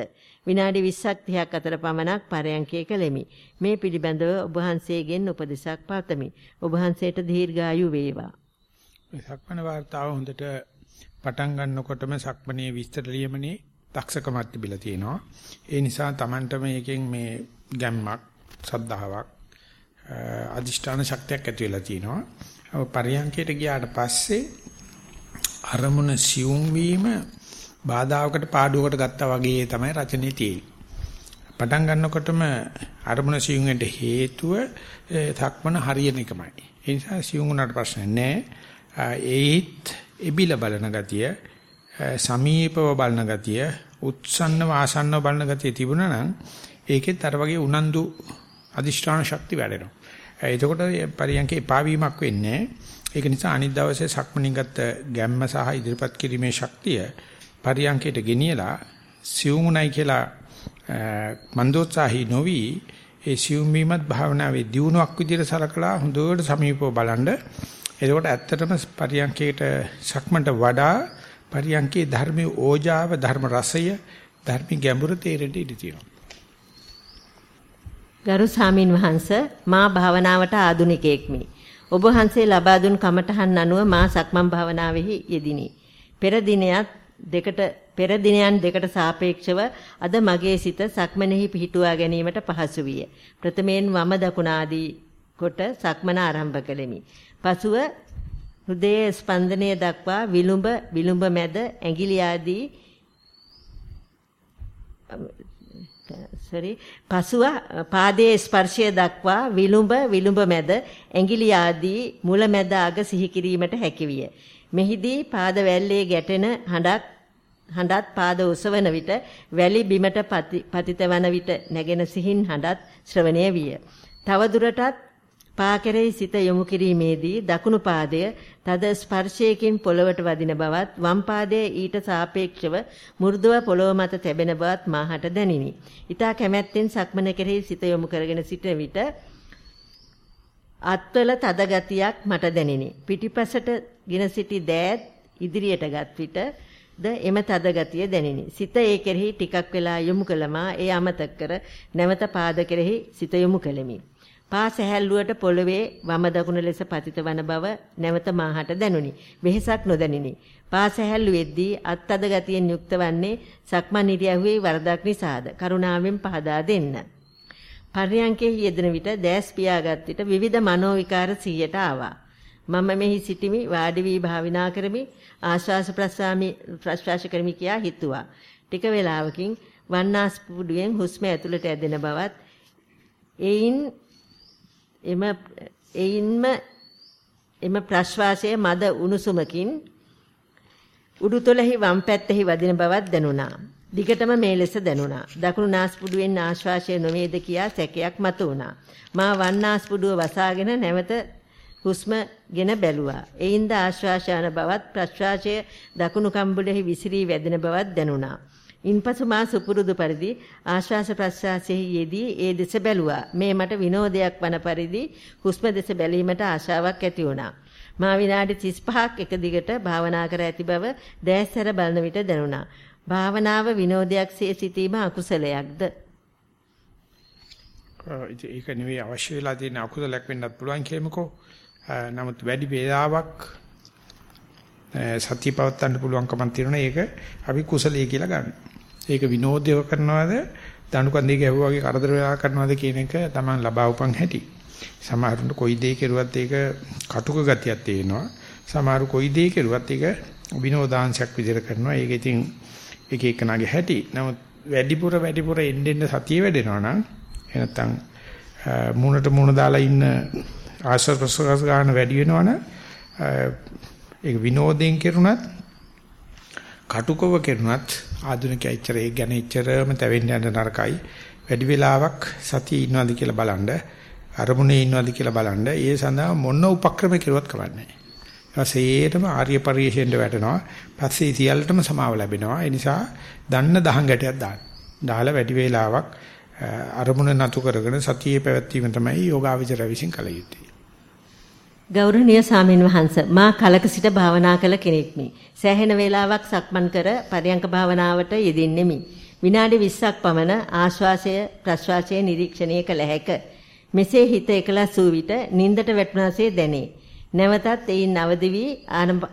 විනාඩි 20ක් 30ක් අතර පමණක් පරයන්කය කළෙමි. මේ පිළිබඳව ඔබ වහන්සේගෙන් උපදෙසක් පතමි. ඔබ වහන්සේට දීර්ඝායු වේවා. සක්මණ වார்த்தාව හොඳට පටන් ගන්නකොටම සක්මණේ විස්තර ලියමනේ දක්ෂකමක් තිබිලා තියෙනවා. ඒ නිසා Tamanට මේකෙන් මේ ගැම්මක්, සද්ධාාවක්, අදිෂ්ඨාන ශක්තියක් ඇති වෙලා තියෙනවා. පරියන්කයට ගියාට පස්සේ අරමුණ සියුම් වීම බාධාවකට පාඩුවකට ගත්තා වගේ තමයි රචනයේ තියෙන්නේ. පටන් ගන්නකොටම අරමුණ සියුම් වෙන්න හේතුව තක්මන හරියන එකමයි. ඒ නිසා සියුම් වුණාට ප්‍රශ්න නැහැ. ඒත් එබිල බලන ගතිය සමීපව බලන ගතිය, උත්සන්නව ආසන්නව බලන ගතිය තිබුණා නම් ඒකෙත් අර වගේ උනන්දු අදිෂ්ඨාන ශක්තිය වැඩෙනවා. එතකොට පරියන්කේ පාවීමක් වෙන්නේ ඒක නිසා අනිත් දවසේ සක්මණින් ගත්ත ගැම්ම සහ ඉදිරිපත් කිරීමේ ශක්තිය පරියන්කේට ගෙනියලා සියුමුණයි කියලා මන්දෝත්සාහි නොවි ඒ සියුම් වීමත් භාවනාවේ දියුණුවක් විදිහට සලකලා හොඳට සමීපව බලනද එතකොට ඇත්තටම පරියන්කේට සක්මන්ට වඩා පරියන්කේ ධර්මයේ ඕජාව ධර්ම රසය ධර්ම ගැඹුර තේරෙන්න ඉඩ තියෙනවා. ගරු සාමින් වහන්ස මා භාවනාවට ආදුනිකෙක්මි. ඔබ වහන්සේ ලබා දුන් කමඨහන් අනුව මා සක්මන් භාවනාවෙහි යෙදිනි. පෙර දිනයත් දෙකට පෙර දිනයන් දෙකට සාපේක්ෂව අද මගේ සිත සක්මනෙහි පිහිටුවා ගැනීමට පහසු විය. ප්‍රථමයෙන් වම දකුණ ආදී කොට සක්මන ආරම්භ කළෙමි. පසුව හෘදයේ ස්පන්දනය දක්වා විලුඹ විලුඹ මැද ඇඟිලි ආදී sorry පසුව පාදයේ ස්පර්ශය දක්වා විලුඹ විලුඹ මැද ඇඟිලි ආදී මුල මැද අග සිහි කිරීමට හැකියිය. මෙහිදී පාද වැල්ලේ ගැටෙන හඬක් හඬත් පාද ඔසවන විට වැලි බිමට පතිත වන විට නැගෙන සිහින් හඬත් ශ්‍රවණය විය. තව දුරටත් පා කෙරෙහි සිත යොමු කිරීමේදී දකුණු පාදය තද ස්පර්ශයකින් පොළවට වදින බවත් වම් පාදයේ ඊට සාපේක්ෂව මෘදුව පොළොව මත තැබෙන බවත් මාහට දැනිනි. ඊතා කැමැත්තෙන් සක්මන කෙරෙහි සිත යොමු කරගෙන සිටින විට අත්වල තද ගතියක් මට දැනිනි. පිටිපසට ගෙන සිටි දෑත් ඉදිරියට ගත් විට ද එම තද ගතිය දැනිනි. සිත ඒ කෙරෙහි ටිකක් වෙලා යොමු කළමා ඒ අමතක කර නැවත පාද කෙරෙහි සිත යොමු කළෙමි. පා සැහැල්ලුවට පොළවේ වම දකුණ ලෙස පතිත වන බව නැවත මාහට දැනුනි. වෙහෙසක් නොදැනිනි. පා සැහැල්ලු වෙද්දී අත්තද ගතියෙන් යුක්ත වන්නේ සක්මන් ඉරියව්වේ වරදක් නිසාද? කරුණාවෙන් පහදා දෙන්න. පර්යංකේ යෙදෙන විට දැස් පියාගත් විට විවිධ මනෝවිකාර සියයට ආවා. මම මෙහි සිටිමි වාඩි වී භාවිනා කරමි ආශ්වාස ප්‍රශ්වාමි ප්‍රශ්වාස කරමි කියා හිතුවා. ටික වේලාවකින් වන්නාස්පුඩුවෙන් හුස්ම ඇතුළට ඇදෙන බවත් එයින් එම එයින්ම එම ප්‍රශ්වාසයේ මද උණුසුමකින් උඩුතොලෙහි වම් පැත්තෙහි වදින බවක් දැනුණා. දිගටම මේ ලෙස දැනුණා. දකුණු නාස්පුඩුවෙන් ආශ්වාසය නොවේද කියා සැකයක් මතුවුණා. මා වන්නාස්පුඩුව වසාගෙන නැවත හුස්මගෙන බැලුවා. එයින්ද ආශ්වාසයන බවත් ප්‍රශ්වාසය දකුණු කම්බුලෙහි විසිරී වැදෙන බවක් දැනුණා. ඉන්පසු මා සුපුරුදු පරිදි ආශ්වාස ප්‍රශ්වාසයේ යෙදී ඒ දෙස බැලුවා. මේ මට විනෝදයක් වන පරිදි හුස්ම දෙස බැලීමට ආශාවක් ඇති වුණා. මා විනාඩි 35ක් එක දිගට භාවනා කර ඇති බව දැස්සර බලන විට දැනුණා. භාවනාව විනෝදයක්සේ සිටීම අකුසලයක්ද? ඒක නෙවෙයි අවශ්‍ය වෙලා තියෙන අකුසලයක් වෙන්නත් පුළුවන් කියමුකෝ. නමුත් වැඩි වේලාවක් සතිය පවත්වන්න පුළුවන්කමක් තියෙනවා. ඒක අපි කුසලයේ කියලා ගන්න. ඒක විනෝදය කරනවද දණුකන්දේ ගැහුවා වගේ කරදර වෙලා කරනවද කියන එක තමයි ලබා උපන් හැටි. සමහරුන්ට කොයි දේ කෙරුවත් ඒක කටුක ගතියක් තියෙනවා. සමහරු කොයි දේ කෙරුවත් ඒක විනෝදාංශයක් විදිහට කරනවා. ඒක ඉතින් එක එකනාගේ හැටි. නමුත් වැඩිපුර වැඩිපුර එන්න එන්න සතිය වැඩෙනවා නම් එනත්තම් මූණට මූණ දාලා ඉන්න ආශ්‍රව ප්‍රසවාස ගන්න වැඩි වෙනවනම් ඒක විනෝදයෙන් කෙරුණත් කටුකව කෙරුණත් ආධුනිකය ඉච්චර ඒ ගැන ඉච්චරම තැවෙන්න යන නරකයි. වැඩි වෙලාවක් සතිය ඉන්නවද කියලා බලන්න අරමුණේ ඉන්නවද කියලා බලන්න ඒ සඳහා මොන උපක්‍රම කෙරුවත් කවන්නේ ඊපස්සේටම ආර්ය පරිශ්‍රයෙන්ද වැටෙනවා. පස්සේ සියල්ලටම සමාව ලැබෙනවා. ඒ නිසා දන්න දහං ගැටයක් දාන්න. දාලා වැඩි වේලාවක් අරමුණ නතු කරගෙන සතියේ පැවැත්වීම තමයි යෝගාවචර විසින් කළ යුත්තේ. ගෞරවනීය සාමින් වහන්ස මා කලක සිට භාවනා කළ කෙනෙක්මි. සෑහෙන වේලාවක් සක්මන් කර පරියංක භාවනාවට යෙදෙන්නෙමි. විනාඩි 20ක් පමණ ආශ්වාසය ප්‍රශ්වාසය නිරීක්ෂණය කළ හැක. මෙසේ හිත එකලස් වූ විට නින්දට වැටුණාසේ දැනේ. නැවතත් එයින් අවදි වී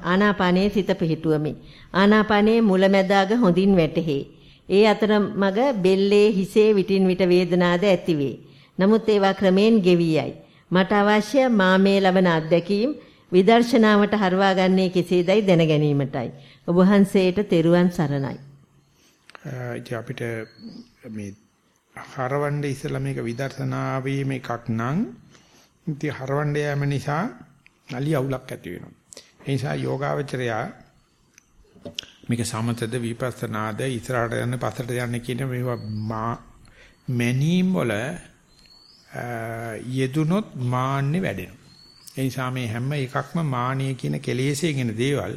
ආනාපානයේ සිත පිහිටුවමි. ආනාපානයේ මුලැමැදාග හොඳින් වැටහි. ඒ අතර මග බෙල්ලේ හිසේ විටින් විට වේදනාද ඇතිවේ. නමුත් ඒවා ක්‍රමෙන් ගෙවි යයි. මට අවශ්‍ය මා මේ ලබන අත්දැකීම් විදර්ශනාවට හරවා ගන්නේ කෙසේදයි දැන ගැනීමටයි. ඔබ වහන්සේට තෙරුවන් සරණයි. අපිට මේ හරවන්නේ ඉස්සලා මේක විදර්ශනාවේ මේකක් නම් ඉතින් හරවන්න යෑම නිසා අලි අවුලක් ඇති වෙනවා. ඒ නිසා යෝගාවචරයා මේක සමතද විපස්සනාද ඉස්සරහට යන්න පස්සට යන්න කියන මේවා මැනීම් වල යෙදුනොත් මාන්නේ වැඩෙනවා. ඒ නිසා මේ හැම එකක්ම මානිය කියන කෙලෙසේගෙන දේවල්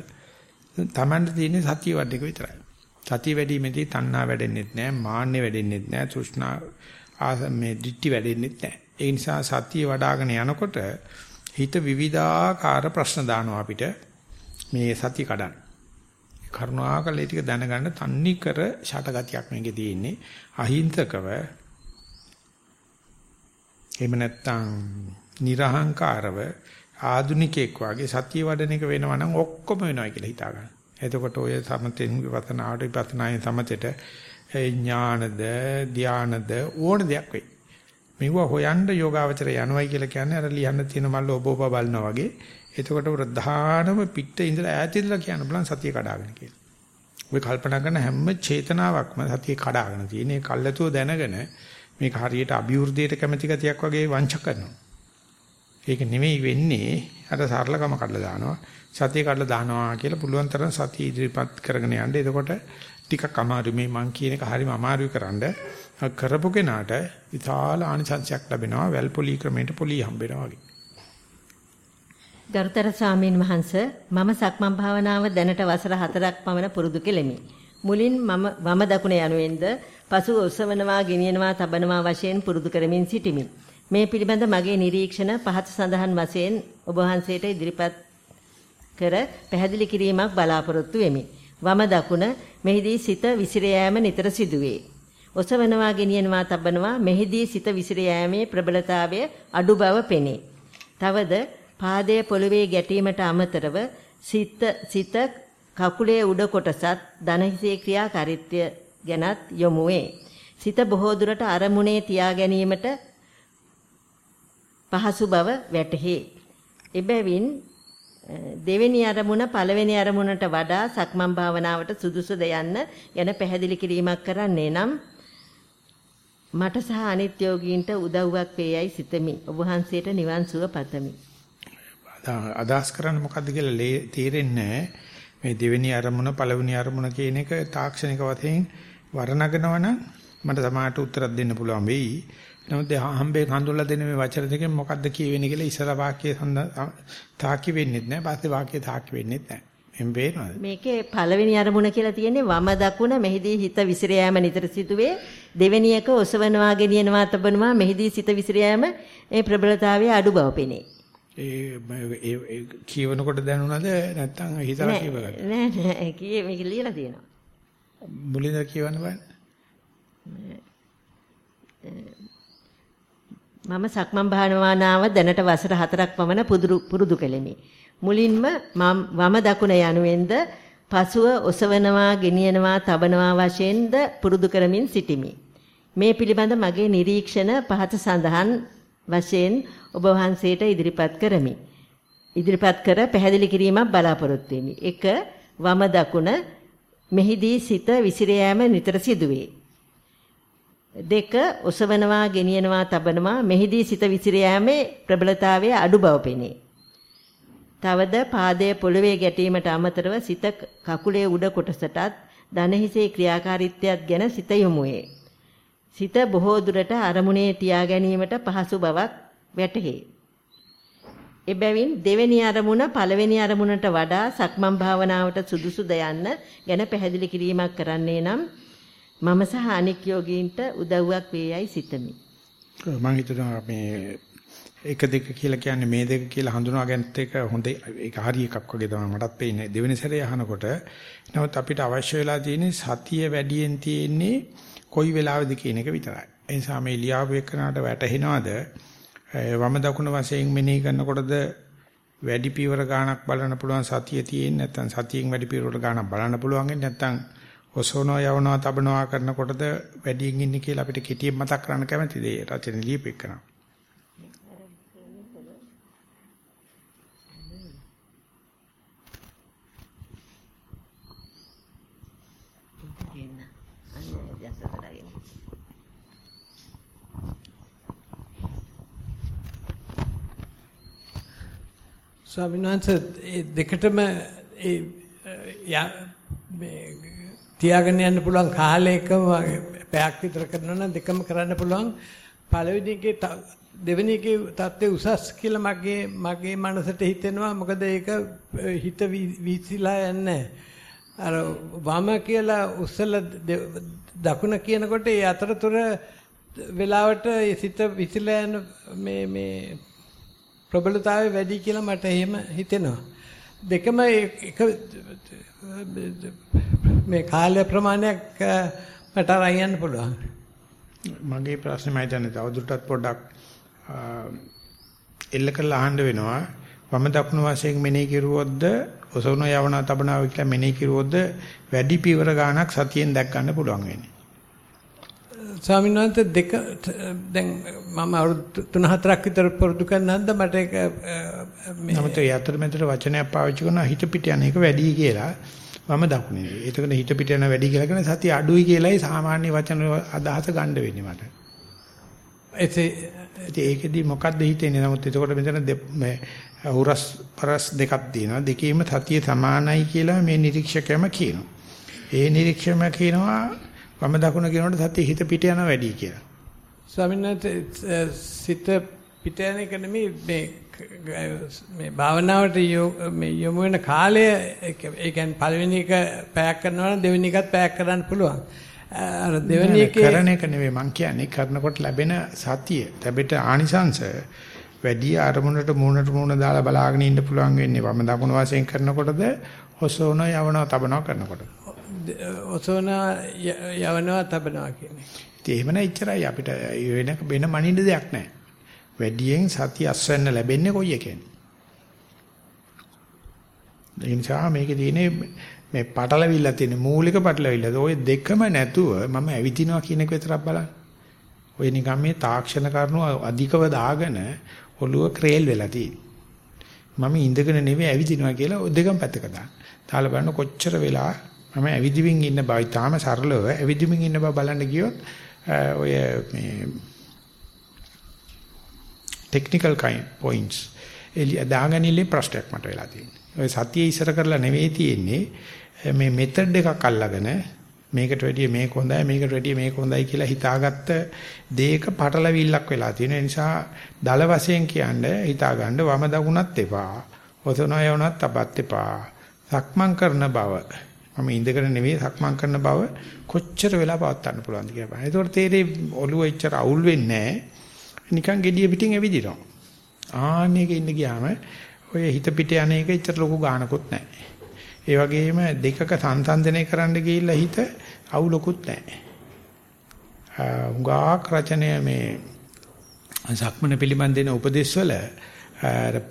Tamanට තියෙන සතිය වඩේක විතරයි. සතිය වැඩිමේදී තණ්හා වැඩෙන්නෙත් නැහැ, මාන්නේ වැඩෙන්නෙත් නැහැ, තෘෂ්ණා ආස මේ ditthi වැඩෙන්නෙත් නැහැ. ඒ නිසා සතිය වඩ아가න යනකොට හිත විවිධාකාර ප්‍රශ්න දානවා අපිට මේ සතිය කඩන්න. කරුණාකර ඒ ටික දැනගන්න තන්නි කර ෂටගතියක් මේකේ තියෙන්නේ. අහිංසකව එහෙම නැත්නම් නිර්හංකාරව ආදුනිකෙක් වගේ සතිය වඩන එක වෙනවා නම් ඔක්කොම වෙනවා කියලා හිතා ගන්න. එතකොට ඔය සමතෙන් විපස්සනාට විපස්සනායෙන් සමතෙට ඥානද ධානද ඕන දෙයක් වෙයි. මෙව හොයන්න යෝගාවචර යනවයි කියලා කියන්නේ අර ලියන්න තියෙන මල්ල ඔබ ඔබ බලනවා වගේ. එතකොට ප්‍රධානම පිට ඉඳලා ඈත ඉඳලා කියන්න බලන් සතිය කඩාගෙන කියලා. ඔය කල්පනා කරන හැම චේතනාවක්ම සතිය කඩාගෙන තියෙන. ඒ කල්ැතුව දැනගෙන මේක හරියට අභිවෘද්ධියට කැමැති ගතියක් වගේ වංච කරනවා. ඒක නෙමෙයි වෙන්නේ අර සරලකම කඩලා දානවා. සතිය කඩලා දානවා කියලා පුළුවන් තරම් සතිය ඉදිරිපත් කරගෙන යන්න. එතකොට ටිකක් අමාරු මේ මං කියන එක හරිම අමාරුයි කරන්න. කරපු කෙනාට විශාල ආනිසංසයක් ලැබෙනවා. වැල් පොලි ක්‍රමයට පොලි හම්බෙනවා වගේ. ගරුතර ස්වාමීන් වහන්ස මම සක්මන් භාවනාව දැනට වසර 4ක් පමණ පුරුදු කෙලෙමි. මුලින් මම වම දකුණ යනුවෙන්ද පසුව ඔසවනවා, ගෙනියනවා, තබනවා වශයෙන් පුරුදු කරමින් සිටිමි. මේ පිළිබඳ මගේ නිරීක්ෂණ පහත සඳහන් වශයෙන් ඔබ වහන්සේට ඉදිරිපත් කර පැහැදිලි කිරීමක් බලාපොරොත්තු වෙමි. වම දකුණ මෙහිදී සිත විසිර යෑම නිතර සිදුවේ. ඔසවනවා ගෙනියනවා තබනවා මෙහිදී සිත විසිර යෑමේ ප්‍රබලතාවය අඩු බව පෙනේ. තවද පාදයේ පොළවේ ගැටීමට අමතරව සිත සිත කකුලේ උඩ කොටසත් දනහිසේ ක්‍රියාකාරීත්වය ගැනත් යොමු වේ. සිත බොහෝ දුරට අරමුණේ තියා ගැනීමට පහසු බව වැටහි. එබැවින් දෙවෙනි අරමුණ පළවෙනි අරමුණට වඩා සක්මන් භාවනාවට සුදුසුද යන්න ගැන පැහැදිලි කිරීමක් කරන්නේ නම් මට සහ අනිත් යෝගීන්ට උදව්වක් වේයයි සිතමි. ඔබ වහන්සේට නිවන් සුව පතමි. අදහස් කරන්න මොකද්ද කියලා තේරෙන්නේ මේ දෙවෙනි අරමුණ පළවෙනි අරමුණ කියන එක තාක්ෂණික වශයෙන් වර්ණගෙනවනම් මට සමාහට උත්තරයක් දෙන්න පුළුවන් වෙයි. නමුත් හම්බේ කඳුල්ලා දෙන මේ වචන දෙකෙන් මොකද්ද කියවෙන්නේ කියලා ඉස්සර වාක්‍යය තාකි වෙන්නේ නැහැ. පස්සේ වාක්‍යය තාකි වෙන්නේ නැහැ. එම් වේනවද? මේකේ පළවෙනි අරමුණ කියලා තියෙන්නේ වම දකුණ මෙහිදී හිත විසිර යෑම නිතර සිදුවේ. දෙවෙනි එක ඔසවනවා ගෙනියනවා තබනවා මෙහිදී සිත විසිර යෑම මේ ප්‍රබලතාවයේ අඩු බව පෙනේ. ඒ කියවනකොට දැනුණාද නැත්නම් හිතලා කියවගත්තද? නෑ නෑ කීයේ මේක ලියලා තියෙනවා. මුලින්ද කියවන්න බෑ. මම සක්මන් භාවනාව දැනට වසර 4ක් පමණ පුරුදු කෙලෙමි. මුලින්ම වම දකුණ යනුවෙන්ද පසුව ඔසවනවා, ගෙනියනවා, තබනවා වශයෙන්ද පුරුදු කරමින් සිටිමි. මේ පිළිබඳ මගේ නිරීක්ෂණ පහත සඳහන් වශයෙන් ඔබ වහන්සේට ඉදිරිපත් කරමි. ඉදිරිපත් කර පැහැදිලි කිරීමක් බලාපොරොත්තු වෙමි. 1. වම දකුණ මෙහිදී සිත විසිර යෑම නිතර සිදුවේ. දෙක ඔසවනවා ගෙනියනවා තබනවා මෙහිදී සිත විසිර යෑමේ ප්‍රබලතාවය අඩු බව පෙනේ. තවද පාදයේ පොළවේ ගැටීමට අමතරව සිත කකුලේ උඩ කොටසටත් දනහිසේ ක්‍රියාකාරීත්වයක් ගැන සිත යොමු වේ. සිත බොහෝ දුරට අරමුණේ තියා ගැනීමට පහසු බවක් වැටහේ. එබැවින් දෙවෙනි අරමුණ පළවෙනි අරමුණට වඩා සක්මන් භාවනාවට සුදුසුද යන්න ගැන පැහැදිලි කිරීමක් කරන්නේ නම් මම සහ අනික් යෝගීන්ට උදව්වක් වේයයි සිතමි. මම හිතනවා මේ එක දෙක කියලා කියන්නේ මේ දෙක කියලා හඳුනා ගන්නත් එක හොඳ ඒක හරි එකක් වගේ තමයි මටත් පේන්නේ දෙවෙනි සැරේ අහනකොට නමුත් අපිට අවශ්‍ය වෙලා තියෙන්නේ සතිය වැඩියෙන් තියෙන්නේ කොයි වෙලාවෙද කියන එක විතරයි. ඒ නිසා මේ ලියාපු එකනට වැටහෙනවද වම දකුණ වශයෙන් මෙනෙහි කරනකොටද වැඩි පියවර ගාණක් බලන්න පුළුවන් සතිය තියෙන්නේ නැත්නම් සතියෙන් වැඩි පියවර ගාණක් බලන්න පුළුවන් නැත්නම් ඔසවනවා යවනවා තබනවා කරනකොටද වැඩියෙන් ඉන්නේ කියලා අපිට කෙටියෙන් මතක් කරන්න කැමතිද ඒ රචන ලියපෙකන. ස්වාමීන් වහන්සේ දෙකටම ඒ තියාගෙන යන්න පුළුවන් කාලයකම පැයක් විතර කරනවා නම් දෙකම කරන්න පුළුවන්. පළවෙනි එකේ දෙවෙනි එකේ தත්ත්වය උසස් කියලා මගේ මගේ මනසට හිතෙනවා. මොකද ඒක හිත විසිලා යන්නේ අර වම කියලා උස්සලා දකුණ කියනකොට ඒ අතරතුර වෙලාවට ඒ සිත විසිලා යන මේ මේ ප්‍රබලතාවය වැඩි කියලා මට එහෙම හිතෙනවා දෙකම එක මේ කාලය ප්‍රමාණයක් මට අරන් පුළුවන්. මගේ ප්‍රශ්නේ මම හිතන්නේ තවදුරටත් පොඩ්ඩක් එල්ල කරලා අහන්න වෙනවා. වම දකුණු වශයෙන් මෙනෙහි කෙරුවොත්ද ඔසවන යවන තබනවා කියලා මෙනෙහි කෙරුවොත්ද වැඩි පියවර ගාණක් සතියෙන් දැක් ගන්න පුළුවන් වෙන්නේ. ස්වාමීන් වහන්සේ දෙක දැන් මම අවුරුදු 3-4ක් විතර පුරුදු කරන හන්ද මට ඒක නමුත් ඒ අතරමැදට වචනයක් පාවිච්චි කරනවා හිත පිට යන එක වැඩි කියලා වම දකුණේ. ඒතකොට හිත පිට යන වැඩි කියලා කියන සතිය අඩුයි කියලායි සාමාන්‍ය වචන අදහස ගන්න වෙන්නේ මට. ඒ ඒකෙදි මොකද්ද හිතෙන්නේ? නමුත් එතකොට මෙතන මේ උරස් පරස් දෙකක් තියෙනවා. දෙකේම සතිය සමානයි කියලා මේ නිරීක්ෂකයම කියනවා. ඒ නිරීක්ෂකයම කියනවා වම දකුණ කියනකොට සතිය හිත පිට යන වැඩි කියලා. ස්වාමීන් වහන්සේ සිත පිට යන එක නෙමෙයි මේ මේ භාවනාවට මේ යොමු වෙන කාලය ඒ කියන්නේ පළවෙනි එක පැයක් කරනවා නම් දෙවෙනි එකත් පැයක් කරන්න පුළුවන්. අර දෙවෙනි එකේ කරන එක නෙවෙයි මං කියන්නේ කරනකොට ලැබෙන සතිය, ලැබෙට ආනිසංශ වැඩි අරමුණට මූණට මූණ දාලා බලාගෙන ඉන්න පුළුවන් වෙන්නේ වම දකුණු වශයෙන් කරනකොටද ඔසෝන යවනවා තබනවා කරනකොට. ඔසෝන යවනවා තබනවා කියන්නේ. ඉතින් එහෙම නැච්චරයි අපිට වෙන වෙන මනින්න දෙයක් නැහැ. වැඩියෙන් සතිය අස්වැන්න ලැබෙන්නේ කොයි එකෙන්? ඒ නිසා මේකේ තියෙන්නේ මේ පටලවිල්ල තියෙන මූලික පටලවිල්ල. ඔය දෙකම නැතුව මම ඇවිදිනවා කියන එක විතරක් බලන්න. ඔය නිකන් මේ තාක්ෂණ කරුණු අධිකව දාගෙන ඔළුව ක්‍රේල් වෙලා තියෙන්නේ. මම ඉඳගෙන නෙවෙයි ඇවිදිනවා කියලා ඔය දෙකම පැත්තක දාන්න. තාල බලන්න කොච්චර වෙලා මම ඇවිදිමින් ඉන්න බව තාම සරලව ඇවිදිමින් ඉන්න බව බලන්න ගියොත් ඔය මේ ටෙක්නිකල් කයින් පොයින්ට්ස් එළිය දාගනින්නේ ප්‍රශ්නයක් මට වෙලා තියෙනවා. ඔය සතිය ඉස්සර කරලා නෙවෙයි තියෙන්නේ මේ මෙතඩ් එකක් අල්ලගෙන මේකට වැඩිය මේක හොඳයි මේකට වැඩිය මේක හොඳයි කියලා හිතාගත්ත දෙයක පටලවිල්ලක් වෙලා තියෙන නිසා දල වශයෙන් කියන්නේ හිතාගන්න වම දකුණත් එපා ඔතන යවනත් අපත් එපා සක්මන් කරන බව මම ඉඳගෙන නෙවෙයි සක්මන් කරන බව කොච්චර වෙලා පවත්වන්න පුළුවන්ද කියලා බලන්න. ඒතකොට තේරෙයි ඔළුව එච්චර අවුල් වෙන්නේ නැහැ. නිකන් gediya පිටින් ඇවිදිනවා. ආන්නේක ඉන්න ගියාම ඔය හිත පිට යන එක එච්චර ලොකු ගානකුත් නැහැ. ඒ වගේම දෙකක සංසන්දනය කරන්න ගිහිල්ලා හිත අවුලකුත් නැහැ. උගාක් රචනය මේ සක්මන පිළිබඳ දෙන උපදේශ වල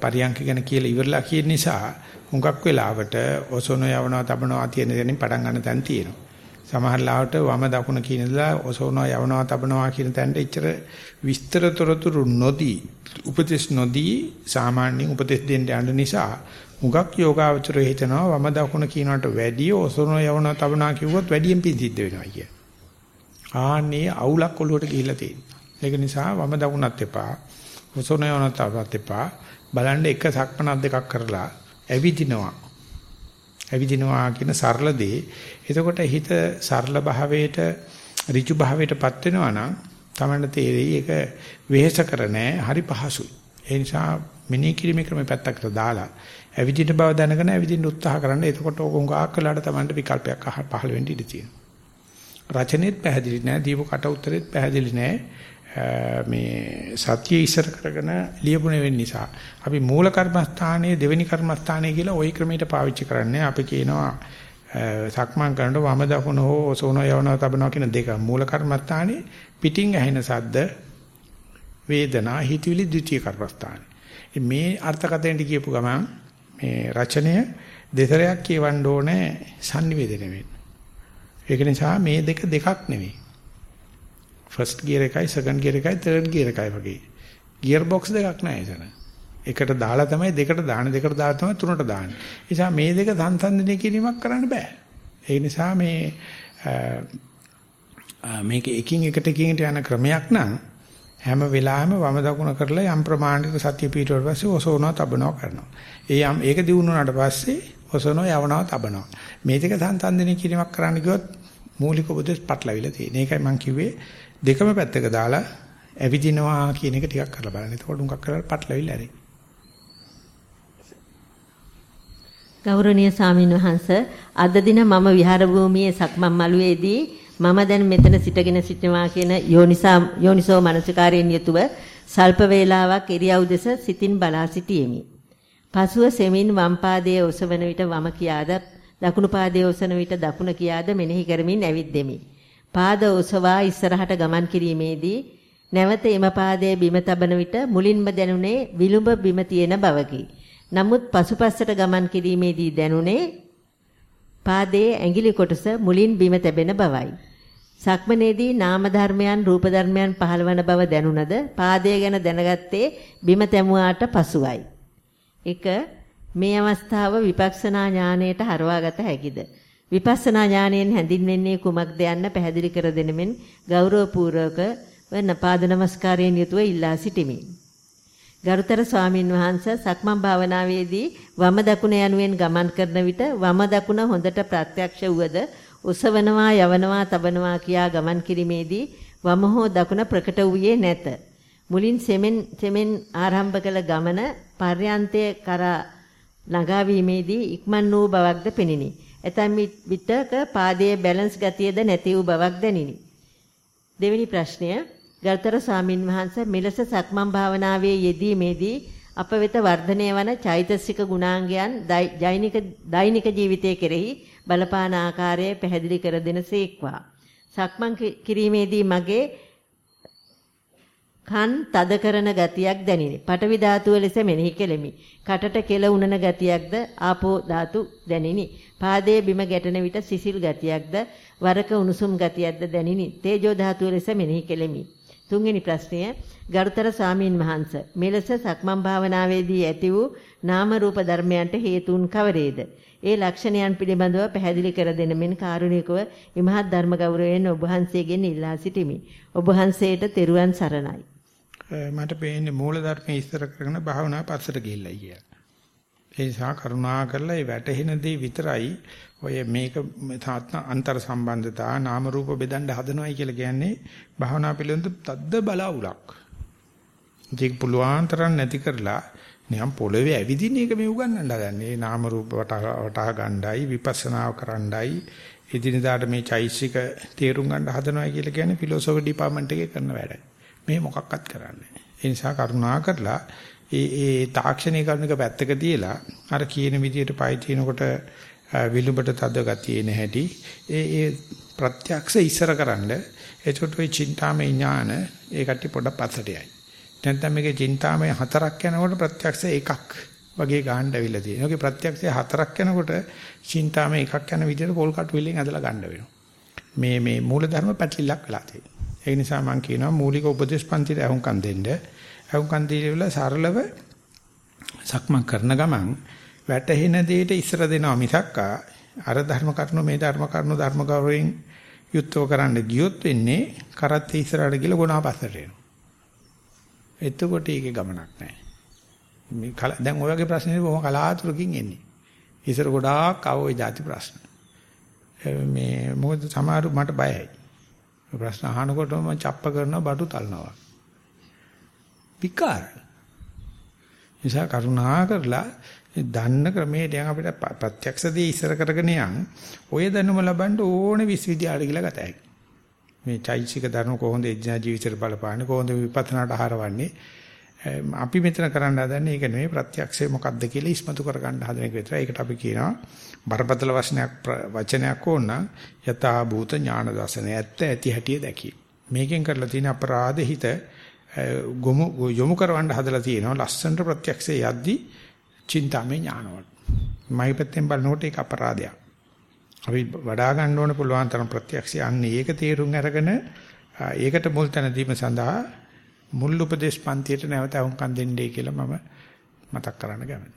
පරියන්ක ගැන කියලා ඉවරලා කියන නිසා හුඟක් වෙලාවට ඔසොන යවනවා තබනවා තියෙන දෙනින් පටන් ගන්න තැන් තියෙනවා. සමහර ලාවට වම දකුණ කියන දලා ඔසොන යවනවා තබනවා කියන තැනට එච්චර විස්තර තොරතුරු නොදී උපදේශ නොදී සාමාන්‍යයෙන් උපදේශ දෙන්න යන නිසා හුඟක් යෝගාවචරය හිතනවා වම දකුණ කියනකට වැඩිය ඔසොන යවනවා තබනවා කිව්වොත් වැඩියෙන් පිං සිද්ධ වෙනවා කිය. ආන්නේ අවුලක් ඔලුවට ගිහිල්ලා තියෙනවා. ඒක නිසා වම දකුණත් එපා ඔසොන යවනවා තබත් එපා බලන්න එක සක්මනක් දෙකක් කරලා ඇවිදිනවා. ඇවිදිනවා කියන සරල දේ. එතකොට හිත සරල භාවයට ඍජු භාවයටපත් වෙනවා නම් තමයි තේරෙයි ඒක වෙහෙස කර නැහැ හරි පහසුයි. ඒ නිසා මිනී කිරීමේ ක්‍රම පැත්තකට දාලා ඇවිදින බව දැනගෙන ඇවිදින්න උත්සාහ කරන්න. එතකොට ඕක උඟාක් කළාට තමයි විකල්පයක් පහළ වෙන්න ඉඩ තියෙනවා. රචනෙත් පැහැදිලි නැහැ, දීපු කට උත්තරෙත් පැහැදිලි නැහැ. මේ සතිය ඉස්සර කරගෙන ලියපුණ වෙන්න නිසා අපි මූල කර්මස්ථානයේ දෙවෙනි කර්මස්ථානයේ කියලා ওই ක්‍රමයට පාවිච්චි කරන්නේ අපි කියනවා සක්මන් කරනකොට වම දකුණ හෝ ඔසෝන යවනවා තබනවා කියන දෙක මූල කර්මස්ථානයේ පිටින් ඇහෙන සද්ද වේදනා හිතවිලි ද්විතීය කර්මස්ථානයේ මේ අර්ථකථනයට කියපු ගමන් මේ රචනය දෙතරයක් කියවන්න ඕනේ sannivedana වෙන්න. ඒක නිසා මේ දෙක දෙකක් නෙවෙයි. ෆස්ට් ගියර් එකයි සෙකන්ඩ් ගියර් එකයි තර්ඩ් ගියර් එකයි වගේ. ගියර් බොක්ස් දෙකක් නැහැ එතන. එකට දාලා තමයි දෙකට දාන්නේ දෙකට දාලා තමයි තුනට දාන්නේ. ඒ නිසා මේ දෙක සංසන්දනය කිරීමක් කරන්න බෑ. ඒ නිසා මේ මේක එකින් එකට එකින් යන ක්‍රමයක් නම් හැම වෙලාවෙම වම දකුණ කරලා යම් ප්‍රමාණයක සතිය පිටවට පස්සේ ඔසවනවා තබනවා කරනවා. ඒ යම් ඒක දිනුනාට පස්සේ ඔසවනවා යවනවා තබනවා. මේ දෙක සංසන්දනය කිරීමක් කරන්න ගියොත් මූලික උපදේශ පටලවිලා තියෙන. ඒකයි මම කිව්වේ දෙකම පැත්තක දාලා ඇවිදිනවා කියන එක ටිකක් කරලා බලන්න. එතකොට උඟක් කරලා පටලවිල්ල ඇරෙයි. ගෞරවනීය සාමින් වහන්ස අද දින මම විහාර භූමියේ සක්මන් මළුවේදී මම දැන් මෙතන සිටගෙන සිටිනවා කියන යෝනිසා යෝනිසෝ මනසිකාරයෙන් යුතුව සල්ප වේලාවක් ඉරියව් දෙස සිතින් බලා සිටියෙමි. පසුව සෙමින් වම් පාදයේ ඔසවන විට වම කියාද දකුණු පාදයේ ඔසවන විට දකුණ කියාද මෙනෙහි කරමින් ඇවිද්දෙමි. පාද ඔසවා ඉස්සරහට ගමන් කිරීමේදී නැවත එම පාදයේ බිම තබන විට මුලින්ම දැනුනේ විලුඹ බිම තියෙන බවකි. නමුත් පසුපසට ගමන් කිරීමේදී දැනුනේ පාදයේ ඇඟිලි කොටස මුලින් බිම තැබෙන බවයි. සක්මනේදී නාම ධර්මයන් රූප ධර්මයන් පහළවන බව දැනුණද පාදය ගැන දැනගත්තේ බිම තැමුවාට පසුවයි. 1 මේ අවස්ථාව විපක්ෂනා ඥාණයට හරවාගත හැකිද? විපස්සනා ඥාණයෙන් හැඳින්වෙන්නේ කුමක්ද යන්න පැහැදිලි කර දෙනෙමින් ගෞරවපූර්වක වන පාද නමස්කාරයෙන් යුතුව ඉල්ලා සිටිමි. ගරුතර ස්වාමින් වහන්සේ සක්මන් භාවනාවේදී වම දකුණ යනුවෙන් ගමන් කරන විට වම දකුණ හොඳට ප්‍රත්‍යක්ෂ වුවද උසවනවා යවනවා තබනවා කියා ගමන් කිරීමේදී වම හෝ දකුණ ප්‍රකට වූයේ නැත. මුලින් සෙමෙන් සෙමෙන් ආරම්භ කළ ගමන පර්යන්තයේ කරා ළඟා වීමේදී ඉක්මන් වූ බවක්ද පෙනිනි. ඇතැම් විටක පාදයේ බැලන්ස් ගතියද නැති වූ බවක් දැනිනි. දෙවෙනි ප්‍රශ්නය ගරුතර ස්වාමින් වහන්සේ මෙලෙස සක්මන් භාවනාවේ යෙදීමේදී අප වෙත වර්ධනය වන චෛතසික ගුණාංගයන් දෛනික දෛනික ජීවිතයේ කෙරෙහි බලපාන ආකාරය පැහැදිලි කර දෙනසේක්වා. සක්මන් කිරීමේදී මගේ කන් තද කරන ගතියක් දැනිනි. පටවි ධාතුව ලෙස මෙනෙහි කෙලෙමි. කටට කෙල උනන ගතියක්ද ආපෝ ධාතු දැනිනි. පාදයේ බිම ගැටෙන විට සිසිල් ගතියක්ද වරක උණුසුම් ගතියක්ද දැනිනි. තේජෝ ධාතුව ලෙස මෙනෙහි කෙලෙමි. තුන්වෙනි ප්‍රශ්නය ගරුතර ස්වාමීන් වහන්ස මෙලෙස සක්මන් භාවනාවේදී ඇති වූ නාම රූප ධර්මයන්ට හේතුන් කවරේද? ඒ ලක්ෂණයන් පිළිබඳව පැහැදිලි කර දෙන මෙන් කාරුණිකව ඉමහත් ධර්ම ගෞරවයෙන් ඔබ වහන්සේගෙන් ඉල්ලා සිටිමි. ඔබ වහන්සේට තෙරුවන් සරණයි. මට පේන්නේ මූල ධර්මයේ ඉස්තර කරගෙන භාවනා පස්සට ගිහිල්ලා කියලා. ඒ නිසා කරුණා කරලා ඒ වැටහෙන දේ විතරයි ඔය මේක අන්තර් සම්බන්ධතා නාම රූප බෙදන්න හදනවයි කියලා කියන්නේ භාවනා පිළිබඳ තද්ද බලවුලක්. ඒක පුළුවන් තරම් නැති කරලා නිකන් පොළවේ ඇවිදින එක මේ උගන්වන්න හදන්නේ. නාම රූප වටහා ගන්නයි විපස්සනාව කරන්නයි එදිනදාට මේ චෛසික තේරුම් ගන්න හදනවා කියලා කියන්නේ ෆිලොසොෆි ඩිපාර්ට්මන්ට් එකේ කරන වැඩයි. මේ මොකක්වත් කරන්නේ ඒ නිසා කරුණා කරලා ඒ ඒ තාක්ෂණික කරුණක පැත්තක තියලා අර කියන විදියට පයි තිනකොට විලුඹට තද ගතියේ නැහැටි ඒ ඒ ප්‍රත්‍යක්ෂ ඉස්සරකරනද එතකොට ওই චින්තාමය ඥාන ඒ කට්ටිය පොඩක් පස්සට යයි. නැත්නම් මේකේ චින්තාමය හතරක් යනකොට ප්‍රත්‍යක්ෂ එකක් වගේ ගන්න ඇවිල්ලා තියෙනවා. ඒකේ ප්‍රත්‍යක්ෂය හතරක් යනකොට චින්තාමය එකක් යන විදිහට පොල් කටු විලෙන් ඇදලා ගන්න වෙනවා. මේ මේ මූලධර්ම පැටලිලක් වෙලා තියෙනවා. ඒ නිසා මම කියනවා මූලික උපදේශ පන්තිට අහුම්කම් දෙන්න. අහුම්කම් දීලා සරලව සක්මන් කරන ගමන් වැටහෙන දෙයට ඉස්සර දෙනවා මිසක්කා අර ධර්ම කරුණු මේ ධර්ම කරුණු ධර්ම ගෞරවයෙන් යුක්තව කරන්න ගියොත් වෙන්නේ කරත් ඉස්සරහට ගිහලා ගුණාපස්සට එනවා. එතකොට ඒකේ ගමනක් නැහැ. මේ දැන් ඔය වගේ ප්‍රශ්නේ බොහොම කලාතුරකින් එන්නේ. ඉස්සර ගොඩාක් ආවෝ ඒ ಜಾති ප්‍රශ්න. මේ මොකද සමහර මට බයයි. ප්‍රශ්න අහනකොටම මම චප්ප කරනවා බඩු තල්නවා. විකාර. නිසා කරුණා කරලා දන්න ක්‍රමයට යන් අපිට ප්‍රත්‍යක්ෂදී ඉස්සර කරගෙන යන් ඔය දැනුම ලබන්න ඕනේ විශ්වවිද්‍යාලයට ගිහලා ගත හැකියි. මේ චෛසික ධර්ම කොහොමද එදිනා ජීවිතේට බලපාන්නේ කොහොමද විපස්සනාට ආහාරවන්නේ අපි මෙතන කරන්න හදන්නේ ඒක නෙමෙයි ප්‍රත්‍යක්ෂය මොකක්ද කියලා ඉස්මතු කරගන්න හදන එක විතරයි. ඒකට අපි කියනවා බරපතල වචනයක් වචනයක් ඕන යථා භූත ඥාන දර්ශනය ඇත්ත ඇති හැටි දැකීම. මේකෙන් කරලා තියෙන අපරාධ හිත ගොමු යොමු කරවන්න හදලා තියෙනවා ලස්සනට ප්‍රත්‍යක්ෂය යද්දී චින්තාමය ඥානවල. මයි පැත්තෙන් බලනකොට ඒක අපරාධයක්. අපි වඩා ගන්න ඕන පුළුවන් තරම් ප්‍රත්‍යක්ෂය අන්නේ ඒක තේරුම් අරගෙන ඒකට මුල් තැන දීම සඳහා මුල් උපදේශ පන්තියට නැවත වුන්කම් දෙන්නේ කියලා මම මතක් කරන්න කැමතියි.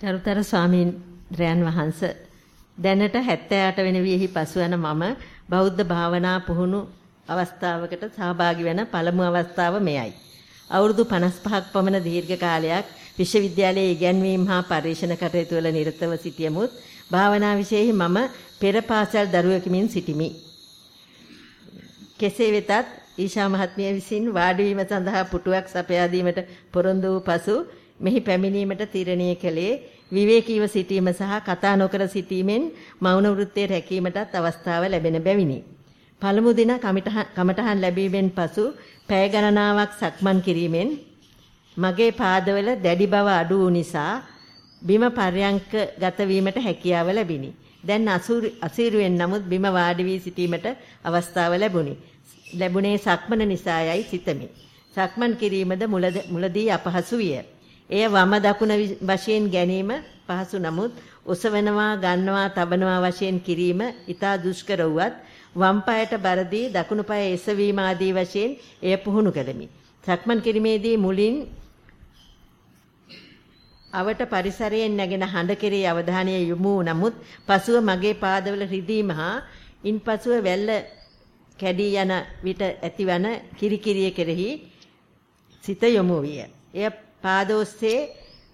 චරුතර ස්වාමීන් වහන්සේ දැනට 78 වෙනි වියෙහි පසුවන මම බෞද්ධ භාවනා පුහුණු අවස්ථාවකට සහභාගී වෙන පළමු අවස්ථාව මෙයයි. අවුරුදු 55ක් පමණ දීර්ඝ කාලයක් විශ්වවිද්‍යාලයේ ඉගැන්වීම් හා පරීක්ෂණ කටයුතු වල නිරතව සිටියමුත් භාවනා විශේෂෙහි මම පෙර පාසල් දරුවෙකුමින් සිටිමි. කෙසේ වෙතත් ඊශා මහත්මිය විසින් වාඩි වීම සඳහා පුටුවක් සපයා දීමට පොරොන්දු වූ පසු මෙහි පැමිණීමට තීරණය කළේ විවේකීව සිටීම සහ කතා නොකර සිටීමෙන් මෞන වෘත්තයේ රැකීමටත් අවස්ථාව ලැබෙන බැවිනි. පළමු දින කමඨහන් ලැබීමෙන් පසු පැය ගණනාවක් සක්මන් කිරීමෙන් මගේ පාදවල දැඩි බව අඩු වූ නිසා බිම පර්යංක ගත වීමට හැකියාව ලැබිනි. දැන් අසීරුවෙන් නමුත් බිම වාඩි වී සිටීමට අවස්ථාව ලැබුණි. ලැබුණේ සක්මන නිසායයි සිතමි. සක්මන් කිරීමද මුලදී අපහසු විය. එය වම දකුණ වශයෙන් ගැනීම පහසු නමුත් ඔසවනවා ගන්නවා තබනවා වශයෙන් කිරීම ඊටා දුෂ්කර වුවත් වම් පායට බරදී දකුණු පාය එසවීම ආදී වශයෙන් එය පුහුණු කළෙමි. සක්මන් කිරීමේදී මුලින් අවට පරිසරයෙන් නැගෙන හඬ කෙරේ අවධානය යොමු නමුත් පසුව මගේ පාදවල රිදීම හා ඉන්පසුව වැල්ල කැඩී යන විට ඇතිවන කිරිකිරිය කෙරෙහි සිත යොමු විය. එය පාදෝස්සේ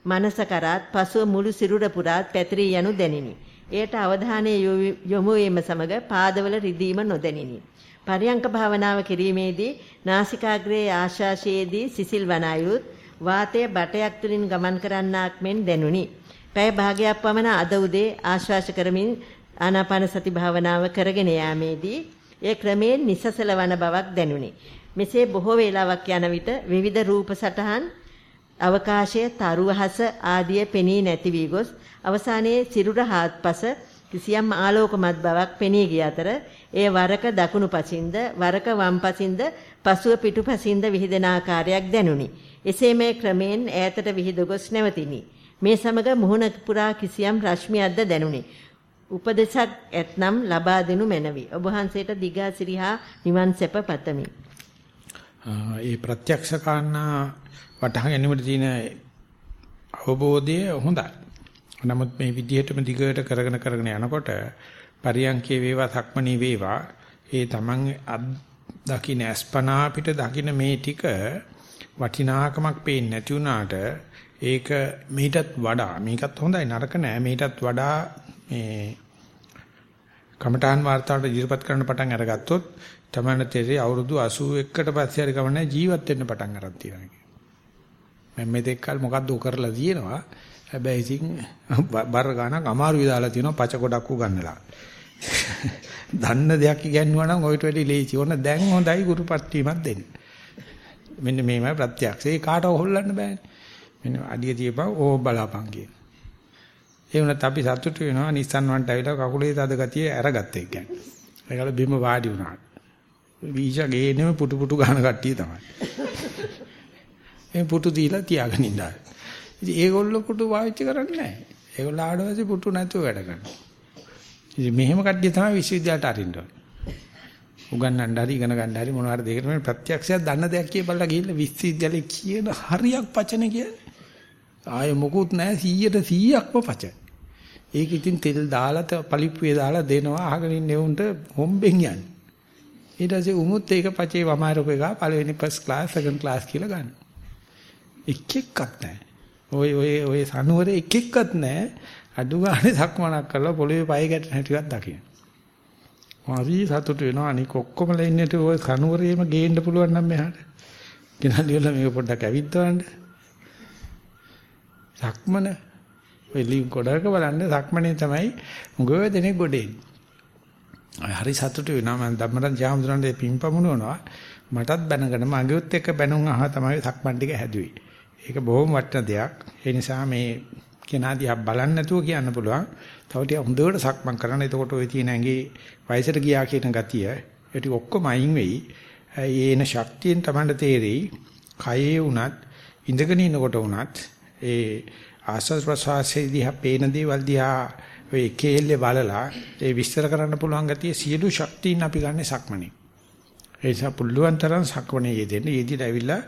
මනස කරාත් පසුව මුළු සිරුර පුරාත් පැතිරී යනු දැනිනි. එයට අවධානය යොමු වීම සමග පාදවල රිදීම නොදැනිනි. පරියංක භාවනාව කිරීමේදී නාසිකාග්‍රයේ ආශාශයේදී සිසිල් වන අයුත් වාතය බටයක් තුලින් ගමන් කරන්නාක් මෙන් දැනුනි. පැය භාගයක් පමණ අද උදේ ආශ්වාස කරමින් ආනාපාන සති භාවනාව කරගෙන යාමේදී ඒ ක්‍රමයෙන් නිසසල වන බවක් දැනුනි. මෙසේ බොහෝ වේලාවක් යන විට විවිධ රූප සටහන් අවකාශය තරුවහස ආදිය පෙනී නැති වී ගොස් අවසානයේ සිරුර හාත්පස කිසියම් ආලෝකමත් බවක් පෙනී ගිය අතර එය වරක දකුණු පසින්ද වරක වම් පසින්ද පසුව පිටුපසින්ද විහිදෙන ආකාරයක් දැනුනි. එසේ මේ ක්‍රමෙන් ඈතට විහිද ගොස් නැවතිනි. මේ සමග මුහුණ පුරා කිසියම් රශ්මියක්ද දැනුනි. උපදේශක් ඇතනම් ලබා දෙනු මැනවි. ඔබ වහන්සේට දිගා සිරිහා නිවන් සැප පතමි. ඒ ප්‍රත්‍යක්ෂ කාරණා වටහා ගැනීමට තියෙන අවබෝධය හොඳයි. නමුත් මේ විදිහටම දිගට කරගෙන කරගෙන යනකොට පරියන්කේ වේවා සක්මණී වේවා ඒ Taman දකින්න අස්පනා පිට දකින්න මේ ටික වටිනාකමක් පේන්නේ නැති වුණාට ඒක මීටත් වඩා මේකත් හොඳයි නරක නෑ මීටත් වඩා මේ කමඨාන් වාර්තාවට ඉදිරිපත් කරන්න පටන් අරගත්තොත් තමයි තේරෙයි අවුරුදු 81කට පස්සේ හරි ගමන ජීවත් වෙන්න පටන් අරන් තියෙනවා. මම මෙතෙක් කල මොකද්ද කරලා තියෙනවා. හැබැයි ඉතින් බර ගානක් අමාරු විදාලා තියෙනවා පච කොටක් උගන්නලා. දන්න දෙයක් ඉගෙනුවා නම් ඔයිට වැඩි ලේසි. ඕන දැන් හොඳයි ගුරුපත් වීමක් දෙන්න. මෙන්න මේමයි ප්‍රත්‍යක්ෂේ කාටව හොල්ලන්න බෑනේ. මෙන්න අඩිය තියපන් ඕ බලාපන් කියන. ඒ වුණත් අපි සතුටු වෙනවා Nissan වන්ට ඇවිල්ලා කකුලේ තද ගතිය අරගත්ත එක ගැන. ඒකල බිම වාඩි වුණා. වීසා ගේනම පුටු පුටු ගහන කට්ටිය තමයි. මේ පුටු දීලා තියාගෙන ඉන්නවා. ඉතින් ඒගොල්ලෝ පුටු පාවිච්චි කරන්නේ නැහැ. ඒගොල්ලෝ ආඩවසේ පුටු නැතුව වැඩ කරනවා. ඉතින් මෙහෙම කට්ටිය තමයි විශ්වවිද්‍යාලයට අරින්න ඕනේ. උගන්නන්න හරි ඉගෙන ගන්න හරි මොනවාරි දෙයකට මේ ප්‍රත්‍යක්ෂයක් දන්න දෙයක් කියපළා ගිහිල්ලා විශ්වවිද්‍යාලේ කියන හරියක් පචන කියන්නේ. ආයෙ මොකුත් නැහැ 100ට 100ක්ම පචන. ඒක ඉතින් තෙල් දාලා පලිප්පුවේ දාලා දෙනවා අහගෙන ඉන්නේ උන්ට හොම්බෙන් යන්නේ. ඊට පස්සේ උමුත් ඒක පචේ වමාරක එක පළවෙනි ෆස්ට් ක්ලාස් සෙකන්ඩ් ක්ලාස් කියලා ගන්න. එක් එක්කක් නැහැ. ඔය ඔය ඔය සනුවරේ එක් එක්කත් නැහැ. අඩු ගානේ සක්මනක් කරලා පොළවේ පය ගැටෙන හැටිවත් දකින්න. හරි සතුට වෙනවා අනික ඔක්කොමලා ඉන්නට ඔය කනුවරේම ගේන්න පුළුවන් නම් මෙහාට. ගෙනල්ලිවල මේක පොඩ්ඩක් ඇවිද්දවන්න. සක්මන ඔය ලිව් කොටක බලන්න සක්මනේ තමයි උගව දෙනේ ගොඩේ. හරි සතුට වෙනවා මම ධම්මරන් ජාමතුරන්ගේ පින්පමුණනවා. මටත් බැනගෙන මගේත් එක්ක බැනුම් අහ තමයි සක්මන් ටික හැදුවේ. ඒක බොහොම වටින දෙයක්. ඒ නිසා මේ කෙනාදී ආ බලන්න නැතුව කියන්න පුළුවන්. තව ටික හොඳට සක්මන් කරන්න. එතකොට ඔය තියෙන ඇඟේ වයසට ගියා කියන ගතිය ඒක ඔක්කොම අයින් වෙයි. ඒන ශක්තියෙන් තමයි තේරෙයි. කයේ උනත් ඉඳගෙන ඉන්නකොට උනත් ඒ ආස්වාද ප්‍රසවාසයේ දිහා පේන දේවල් දිහා ඔය කේල්ලේ බලලා ඒ විස්තර කරන්න පුළුවන් ගතිය සියලු ශක්තියින් අපි ගන්න සක්මනේ. ඒ නිසා පුළුවන් තරම් සක්මනේ යෙදෙන්න. යෙදිලා ඇවිල්ලා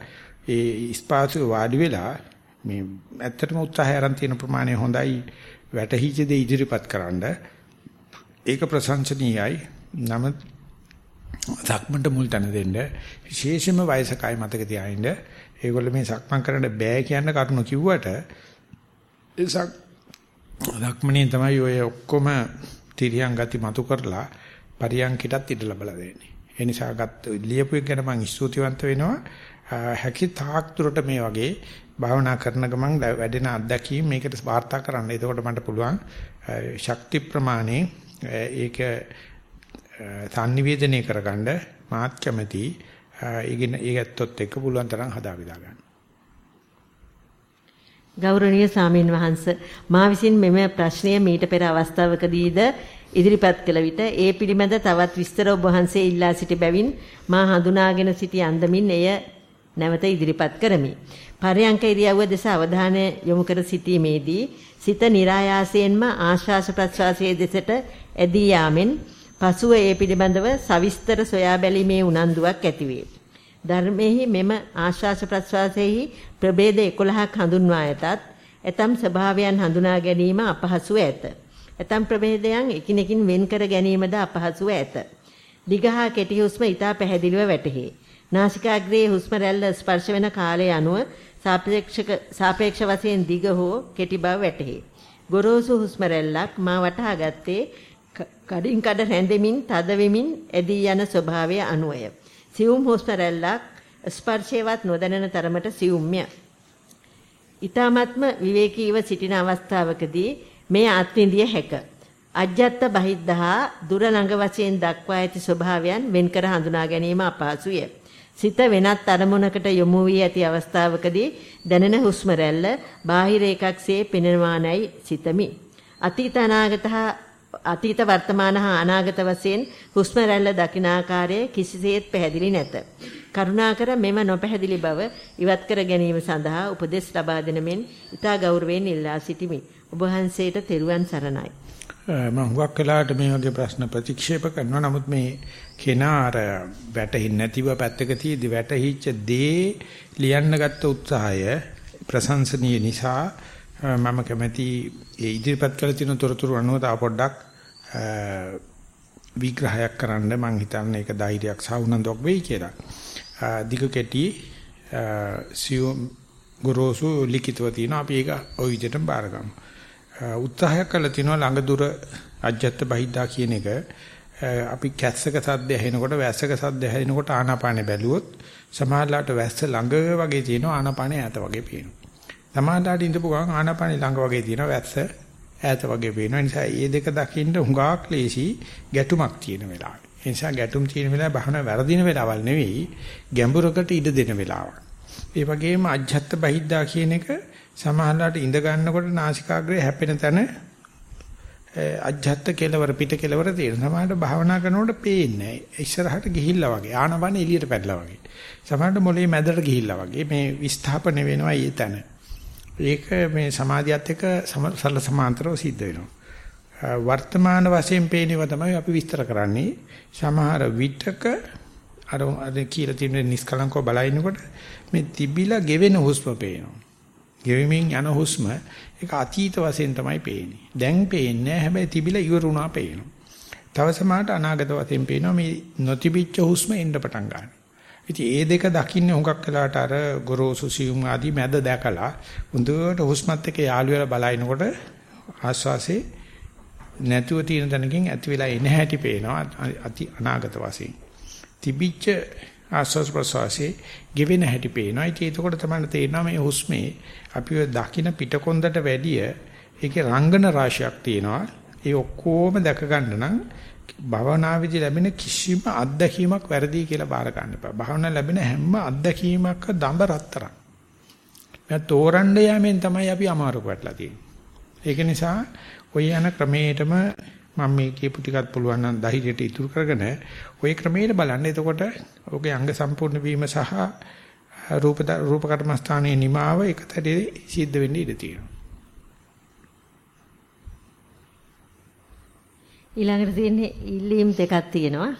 ඒ ස්පාසුවේ වාඩි වෙලා මේ ඇත්තටම උත්සාහය අරන් තියෙන ප්‍රමාණය හොඳයි වැටහිච්ච දේ ඉදිරිපත් කරන්න. ඒක ප්‍රශංසනීයයි. නම සක්මන්ට මුල් තැන දෙන්න විශේෂයෙන්ම වයසකයි මතක තියාගන්න ඒගොල්ලෝ මේ සක්මන් කරන්න බෑ කියන කරුණු කිව්වට ඒ සක්මනේ තමයි ඔය ඔක්කොම තිරියන් ගති මතු කරලා පරියන්කිටත් ඉඩ ලබලා දෙන්නේ ඒ නිසා ගත් ලියපු එක ගැන මම ස්තුතිවන්ත වෙනවා හැකි තාක් දුරට මේ වගේ භාවනා කරන ගමන් වැඩෙන අත්දැකීම් මේකට වාර්තා කරන්න. එතකොට මට පුළුවන් ශක්ති ප්‍රමාණය ඒක සංනිවේදනය කරගන්න මාත් කැමති. ඒකින් ඒකත්ොත් එක්ක පුළුවන් තරම් හදා විදා ගන්න. ගෞරවනීය සාමීන් වහන්ස මා විසින් මෙම ප්‍රශ්නය මීට පෙර අවස්ථාවකදීද ඉදිරිපත් කළ විට ඒ පිළිබඳ තවත් විස්තර ඔබ වහන්සේ ඉල්ලා සිටි බැවින් මා හඳුනාගෙන සිටි අන්දමින් එය නැවත ඉදිරිපත් කරමි. පරයන්ක ඉරියව්ව දෙස අවධානය යොමු කර සිටීමේදී සිත નિરાයාසයෙන්ම ආශ්වාස ප්‍රශ්වාසයේ දෙසට ඇදී යාමෙන් පසුව ඒ පිළිබඳව සවිස්තර සොයා බැලීමේ උනන්දුවක් ඇතිවේ. ධර්මෙහි මෙම ආශ්වාස ප්‍රශ්වාසයේහි ප්‍රභේද 11ක් හඳුන්වා ඇතත් එතම් ස්වභාවයන් හඳුනා ගැනීම අපහසු ඇත. එතම් ප්‍රභේදයන් එකිනෙකින් වෙන් කර ගැනීමද අපහසු ඇත. දිගහා කෙටි හුස්ම ඊට පැහැදිලිව වැටහි. නාසිකාග්‍රයේ හුස්ම රැල්ල ස්පර්ශ වෙන කාලය අනුව සාපේක්ෂක සාපේක්ෂ වශයෙන් දිග හෝ කෙටි බව වැටහි. ගොරෝසු හුස්ම රැල්ලක් මා වටහා ගත්තේ කඩින් කඩ රැඳෙමින් තද වෙමින් ඇදී යන ස්වභාවය අනුවය. සියුම් හුස්ම රැල්ලක් ස්පර්ශයවත් නොදැනෙන තරමට සියුම්ය. ඊ타මත්ම විවේකීව සිටින අවස්ථාවකදී මේ අත්විඳිය හැක. අජ්ජත් බහිද්ධා දුර ළඟ වශයෙන් දක්වා ඇති ස්වභාවයන් වෙන්කර හඳුනා ගැනීම අපහසුය. සිත වෙනත් අරමුණකට යොමු වී ඇති අවස්ථාවකදී දැනෙන හුස්ම රැල්ල බාහිර එකක්සේ පෙනෙනවානයි සිතමි. අතීත අනාගත අතීත වර්තමාන හා අනාගත වශයෙන් හුස්ම රැල්ල දකින ආකාරය කිසිසේත් පැහැදිලි නැත. කරුණාකර මෙම නොපැහැදිලි බව ඉවත් කර ගැනීම සඳහා උපදෙස් ලබා දෙන මෙන් ඉතා ගෞරවයෙන් ඉල්ලා සිටිමි. ඔබ වහන්සේට තෙරුවන් සරණයි. මම හුඟක් වෙලාවට මේ වගේ ප්‍රශ්න ප්‍රතික්ෂේප කරනවා. නමුත් මේ කෙනා අර වැටහින් නැතිව පැත්තක තියදී වැටහිච්ච දේ ලියන්න ගත්ත උත්සාහය ප්‍රශංසනීය නිසා මම කැමැති ඒ ඉදිරිපත් කළ තියෙන තොරතුරු අනුව තව පොඩ්ඩක් විග්‍රහයක් කරන්න මම හිතන්නේ ඒක ධෛර්යයක් සහ උනන්දුවක් වෙයි කියලා. දිග කෙටි සියුම් ගොරෝසු ලිඛිතව තියෙනවා අපි ඒක ওই විදිහටම බාරගමු. උත්සාහයක් කළා තිනවා ළඟ දුර අජ්ජත් බහිද්දා කියන එක අපි කැස්සක සද්ද ඇහෙනකොට වැස්සක සද්ද ඇහෙනකොට ආනාපානෙ බැලුවොත් සමහරලාට වැස්ස ළඟ වගේ තියෙනවා ආනාපානෙ ඈත වගේ පේනවා. සමහරලාට ඉඳපු ගමන් ආනාපානෙ ළඟ වගේ තියෙනවා වැස්ස ඈත වගේ පේනවා. ඒ නිසා මේ දෙක දකින්න හුඟක් ලේසි ගැටුමක් තියෙන වෙලාවට. ඒ නිසා ගැටුම් තියෙන වෙලාව බහන වැරදින වෙලාවල් නෙවෙයි ගැඹුරකට ඉඩ දෙන වෙලාවක්. ඒ වගේම අජ්ජත් බහිද්දා කියන එක සමහරලාට ඉඳ ගන්නකොට නාසිකාග්‍රේ හැපෙන තැන අජ්ජත් කෙලවර පිට කෙලවර තියෙන. සමහරට භාවනා කරනකොට පේන්නේ ඉස්සරහට ගිහිල්ලා වගේ ආනවන එළියට පැටලා වගේ. සමහරට මොලේ මැදට ගිහිල්ලා වගේ මේ විස්ථාපන වෙනවා ඊ තැන. ඒක මේ සමාධියත් එක්ක සරල සමාන්තරව සිද්ධ වෙනවා. වර්තමාන වශයෙන් පේනව තමයි අපි විස්තර කරන්නේ. සමහර විටක අර අර කියලා තියෙන නිස්කලංකව බලනකොට මේ තිබිලා ගෙවෙන හුස්ම පේනවා. ගෙවෙමින් යන හුස්ම ඒක අතීත වශයෙන් තමයි පේන්නේ. දැන් පේන්නේ හැබැයි තිබිලා ඉවර වුණා පේනවා. තව සමහරට අනාගත වශයෙන් පේනවා මේ නොතිබිච්ච හුස්ම එන්න පටන් ගන්නවා. ඉතින් ඒ දෙක දකින්නේ හුඟක් වෙලාවට අර ගොරෝසු සියුම් ආදී මැද දැකලා හොඳට හුස්මත් එක්ක යාළු වෙලා බලනකොට ආස්වාසේ නැතුව තියෙන තැනකින් ඇති වෙලා එන හැටි පේනවා අති අනාගත වශයෙන්. තිබිච්ච ආස්වාස් ප්‍රසවාසයේ ගෙවෙන හැටි පේනවා. ඉතින් ඒකකොට තමයි තේරෙනවා මේ හුස්මේ අපි ඔය දකින්න පිටකොන්දට වැඩිය ඒකේ රංගන රාශියක් තියෙනවා. ඒ ඔක්කොම දැක ගන්න නම් භවනාවේදී ලැබෙන කිසිම අත්දැකීමක් වැරදි කියලා බාර ගන්න එපා. භවනා ලැබෙන හැම අත්දැකීමක් දඹ රත්තරන්. මම තෝරන්න යෑමෙන් තමයි අපි අමාරුක වැටලා තියෙන්නේ. ඒක නිසා ඔය යන ක්‍රමයටම මම මේ කියපු ටිකත් පුළුවන් නම් ධෛර්යයට ඉතුරු කරගෙන ওই ක්‍රමයට බලන්න. එතකොට ඔගේ අංග සම්පූර්ණ වීම සහ රූප රූප කර්මස්ථානයේ නිමාව එකතරේ සිද්ධ වෙන්න ඉඩ තියෙනවා. ඊළඟට තියෙන්නේ ඉල්ලීම් දෙකක් තියෙනවා.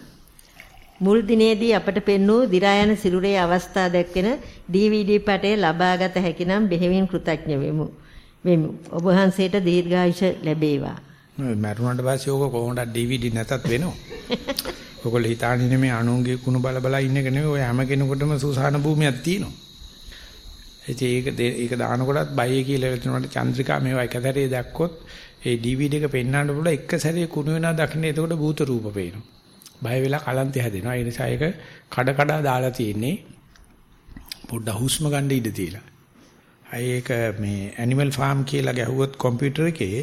මුල් දිනේදී අපට පෙන්වූ දි รา යන සිරුරේ අවස්ථා දැක්වෙන DVD පටය ලබාගත හැකි නම් බෙහෙවින් කෘතඥ වෙමු. වෙමු. ඔබ වහන්සේට දීර්ඝායුෂ ලැබේවා. මරුණාට පස්සේ ඕක කොහොමද DVD නැතත් වෙනව. ඔයගොල්ලෝ හිතාන්නේ මේ අනුන්ගේ කුණු බල බල ඉන්න එක නෙමෙයි ඔය හැම කෙනෙකුටම සුසාන භූමියක් තියෙනවා. ඒක ඒක දානකොටත් බයයි කියලා හිතනකොට චන්ද්‍රිකා මේවා එකතරේ දැක්කොත් ඒ DVD එක පෙන්වන්න පුළුවන් එක සැරේ කුණු වෙනා දකින්න එතකොට භූත රූප පේනවා. බය වෙලා කලන්තය හැදෙනවා. ඒ නිසා ඒක කඩ කඩ දාලා තියෙන්නේ පොඩ්ඩ හුස්ම ගන්න ඉඩ තියලා. අය ඒක මේ ඇනිමල් ෆාම් කියලා ගැහුවොත් කම්පියුටර් එකේ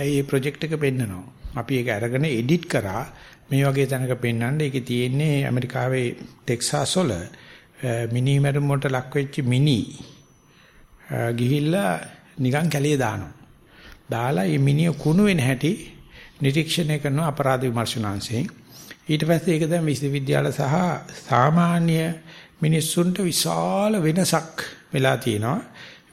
ඒ ප්‍රොජෙක්ට් එක පෙන්නනවා. අපි ඒක අරගෙන එඩිට් කරා මේ වගේ තැනක පෙන්වන්න ඒකේ තියෙන්නේ ඇමරිකාවේ ටෙක්සාස් වල මිනි මැරුම් වලට ලක් වෙච්ච මිනි ගිහිල්ලා නිකන් කැලිය දානවා. දාලා මේ මිනිය කුණු වෙන හැටි නිරීක්ෂණය කරන අපරාධ විමර්ශනාංශයෙන්. ඊට පස්සේ ඒක දැන් විශ්වවිද්‍යාල සහ සාමාන්‍ය මිනිස්සුන්ට විශාල වෙනසක් වෙලා තියෙනවා.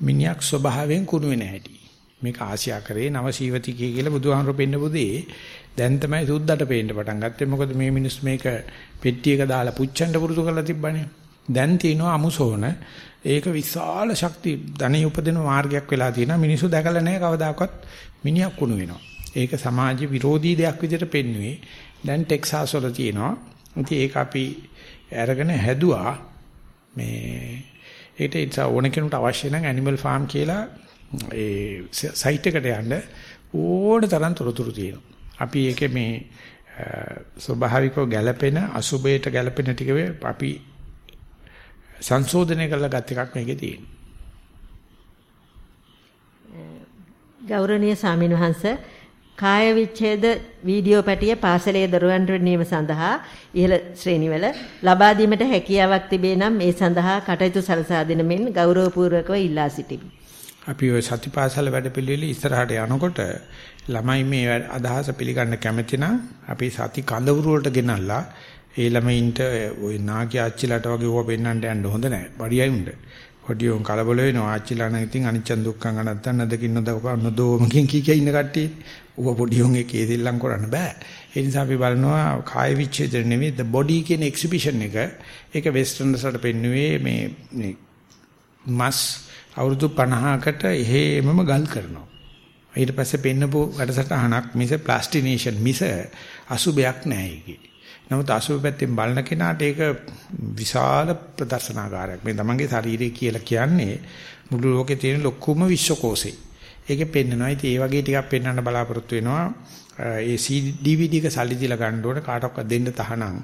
මිනිහක් ස්වභාවයෙන් කුණු වෙන හැටි. මේක ආසියා කරේ නවසීවතිකය කියලා බුදුහාමර පෙන්න බුදේ දැන් තමයි සුද්දට පේන්න පටන් ගත්තේ. මොකද මේ මිනිස් මේක පෙට්ටියක දාලා පුච්චන්න පුරුදු කරලා තිබ්බනේ. දැන් තියෙනවා අමුසෝන. ඒක විශාල ශක්ති ධනෙ උපදින මාර්ගයක් වෙලා තියෙනවා. මිනිස්සු දැකලා නැහැ කවදාකවත් මිනිහක් කුණු වෙනවා. ඒක සමාජ විරෝධී දෙයක් විදිහට පෙන්වුවේ දැන් ටෙක්සාස් වල තියෙනවා. ඉතින් ඒක අපි අරගෙන හැදුවා. මේ ඒකට ඒ ඕන කෙනෙකුට අවශ්‍ය නම් ඇනිමල් ෆාම් කියලා ඒ සයිට් එකට යන්න ඕන තරම් තොරතුරු තියෙනවා. අපි ඒකේ මේ ස්වභාවිකව ගැළපෙන අසුබයට ගැළපෙන ටික අපි සංශෝධනය කරලා ගත් එකක් මේකේ තියෙනවා. ගෞරවනීය සාමිනවහන්ස කාය විච්ඡේද වීඩියෝ පැටිය පාසලේ දරුවන්ට නියම සඳහා ඉහළ ශ්‍රේණිවල ලබා දීමට හැකියාවක් තිබේ නම් ඒ සඳහා කටයුතු සලසා දෙන මෙන් ගෞරවපූර්වකව ඉල්ලා සිටිමි. අපි ওই සතිපාසල වැඩපිළිවෙල ඉස්සරහට යනකොට ළමයි මේ අදහස පිළිගන්න කැමති නම් අපි සති කඳවුරු වලට ගෙනල්ලා ඒ ළමයින්ට ওই නාකි ආච්චිලාට වගේ ඕවා පෙන්වන්න යන්න හොඳ නැහැ. පඩියයි උණ්ඩ. පඩියෝන් කලබල වෙනවා ආච්චිලා නම් ඉතින් අනිච්චන් දුක්ඛං අනත්තන් නදකින් නොදකපන්න දෝමකින් කී කිය ඉන්න කට්ටිය. ඌව පොඩියෝන් එකේ දෙල්ලම් කරන්න බෑ. ඒ නිසා අපි බලනවා කාය විච්ඡේද නෙවෙයි the body කියන එක්සිබිෂන් එක. ඒක වෙස්ටර්න්ස්ලට පෙන්නුවේ මේ මේ මස් අවුරුදු 50කට එහෙමම ගල් කරනවා. ඊට පස්සේ පෙන්නපු වැඩසටහනක් මිස ප්ලාස්ටිනේෂන් මිස අසුබයක් නැහැ ඒකේ. නමුත් අසුබ පැත්තෙන් බලන කෙනාට ඒක විශාල ප්‍රදර්ශනාකාරයක්. මේ තමන්ගේ ශරීරය කියලා කියන්නේ මුළු ලෝකේ තියෙන ලොකුම විශ්වකෝෂේ. ඒකේ පෙන්නනවා. ඉතින් ඒ වගේ ටිකක් පෙන්වන්න බලාපොරොත්තු වෙනවා. ඒ DVD එක සල්ලි දීලා ගන්න ඕනේ කාටවත් දෙන්න තහනම්.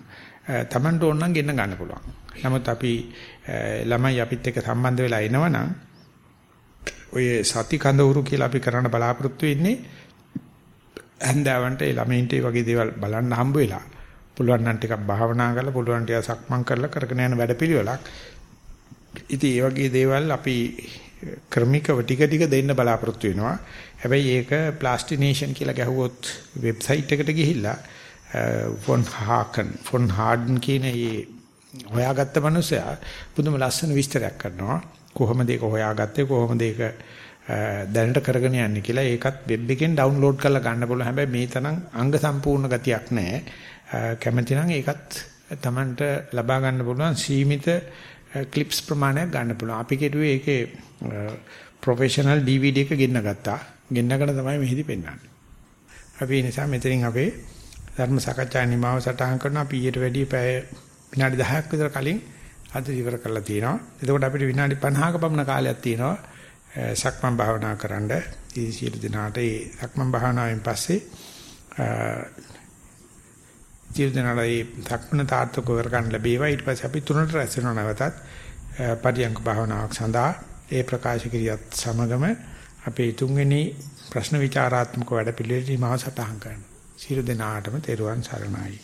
තමන්ට ඕන නම් ගෙන්න ගන්න පුළුවන්. නමුත් අපි ළමයි අපිත් එක්ක සම්බන්ධ වෙලා එනවනම් ඔය සති කඳවුරු කියලා අපි කරන්න බලාපොරොත්තු වෙන්නේ හන්දාවන්ට ඒ ළමයින්ට ඒ වගේ දේවල් බලන්න හම්බ වෙලා පුළුවන් නම් ටිකක් භාවනා කරලා පුළුවන් ටිකක් සක්මන් කරලා කරගෙන යන වැඩපිළිවෙලක්. ඉතින් ඒ වගේ දේවල් අපි ක්‍රමිකව ටික ටික දෙන්න බලාපොරොත්තු වෙනවා. හැබැයි ඒක ප්ලාස්ටිනේෂන් කියලා ගැහුවොත් වෙබ්සයිට් එකට ගිහිල්ලා ෆොන් හාකන් ෆොන් හාඩන් කියන ඒ හොයාගත්ත මනුස්සයා පුදුම ලස්සන විස්තරයක් කරනවා. කොහොමද ඒක හොයාගත්තේ කොහොමද ඒක දැනට කරගෙන යන්නේ කියලා ඒකත් වෙබ් එකෙන් ඩවුන්ලෝඩ් කරලා ගන්න පුළුවන්. හැබැයි මේ තරම් අංග සම්පූර්ණ ගතියක් නැහැ. කැමති නම් ඒකත් Tamanට ලබා ගන්න පුළුවන් සීමිත ක්ලිප්ස් ප්‍රමාණයක් ගන්න පුළුවන්. අපි කෙරුවේ ඒකේ ප්‍රොෆෙෂනල් DVD එක ගෙන්න ගත්තා. ගෙන්නගෙන තමයි මෙහිදී පෙන්වන්නේ. අපි ඒ නිසා මෙතනින් අපේ ධර්ම සාකච්ඡා නිමාව සටහන් කරනවා. අපි ඊට වැඩි පැය විනාඩි 10ක් විතර කලින් අද ඉවර කරලා තියෙනවා. එතකොට අපිට විනාඩි 50ක පමණ කාලයක් තියෙනවා සක්මන් භාවනා කරන්න. ඉතින් සියලු දිනාට ඒ සක්මන් භාවනාවෙන් පස්සේ සියලු දිනාට ඒ සක්මන තාර්ථකව කරගන්න ලැබේවා. ඊට පස්සේ අපි තුනට රැස් වෙනව නැවතත් පරියංග භාවනාවක් සඳහා ඒ ප්‍රකාශ කිරියත් සමගම අපේ තුන්වෙනි ප්‍රශ්න විචාරාත්මක වැඩ පිළිවෙලට මාසටහන් කරනවා. සියලු දෙනාටම තෙරුවන් සරණයි.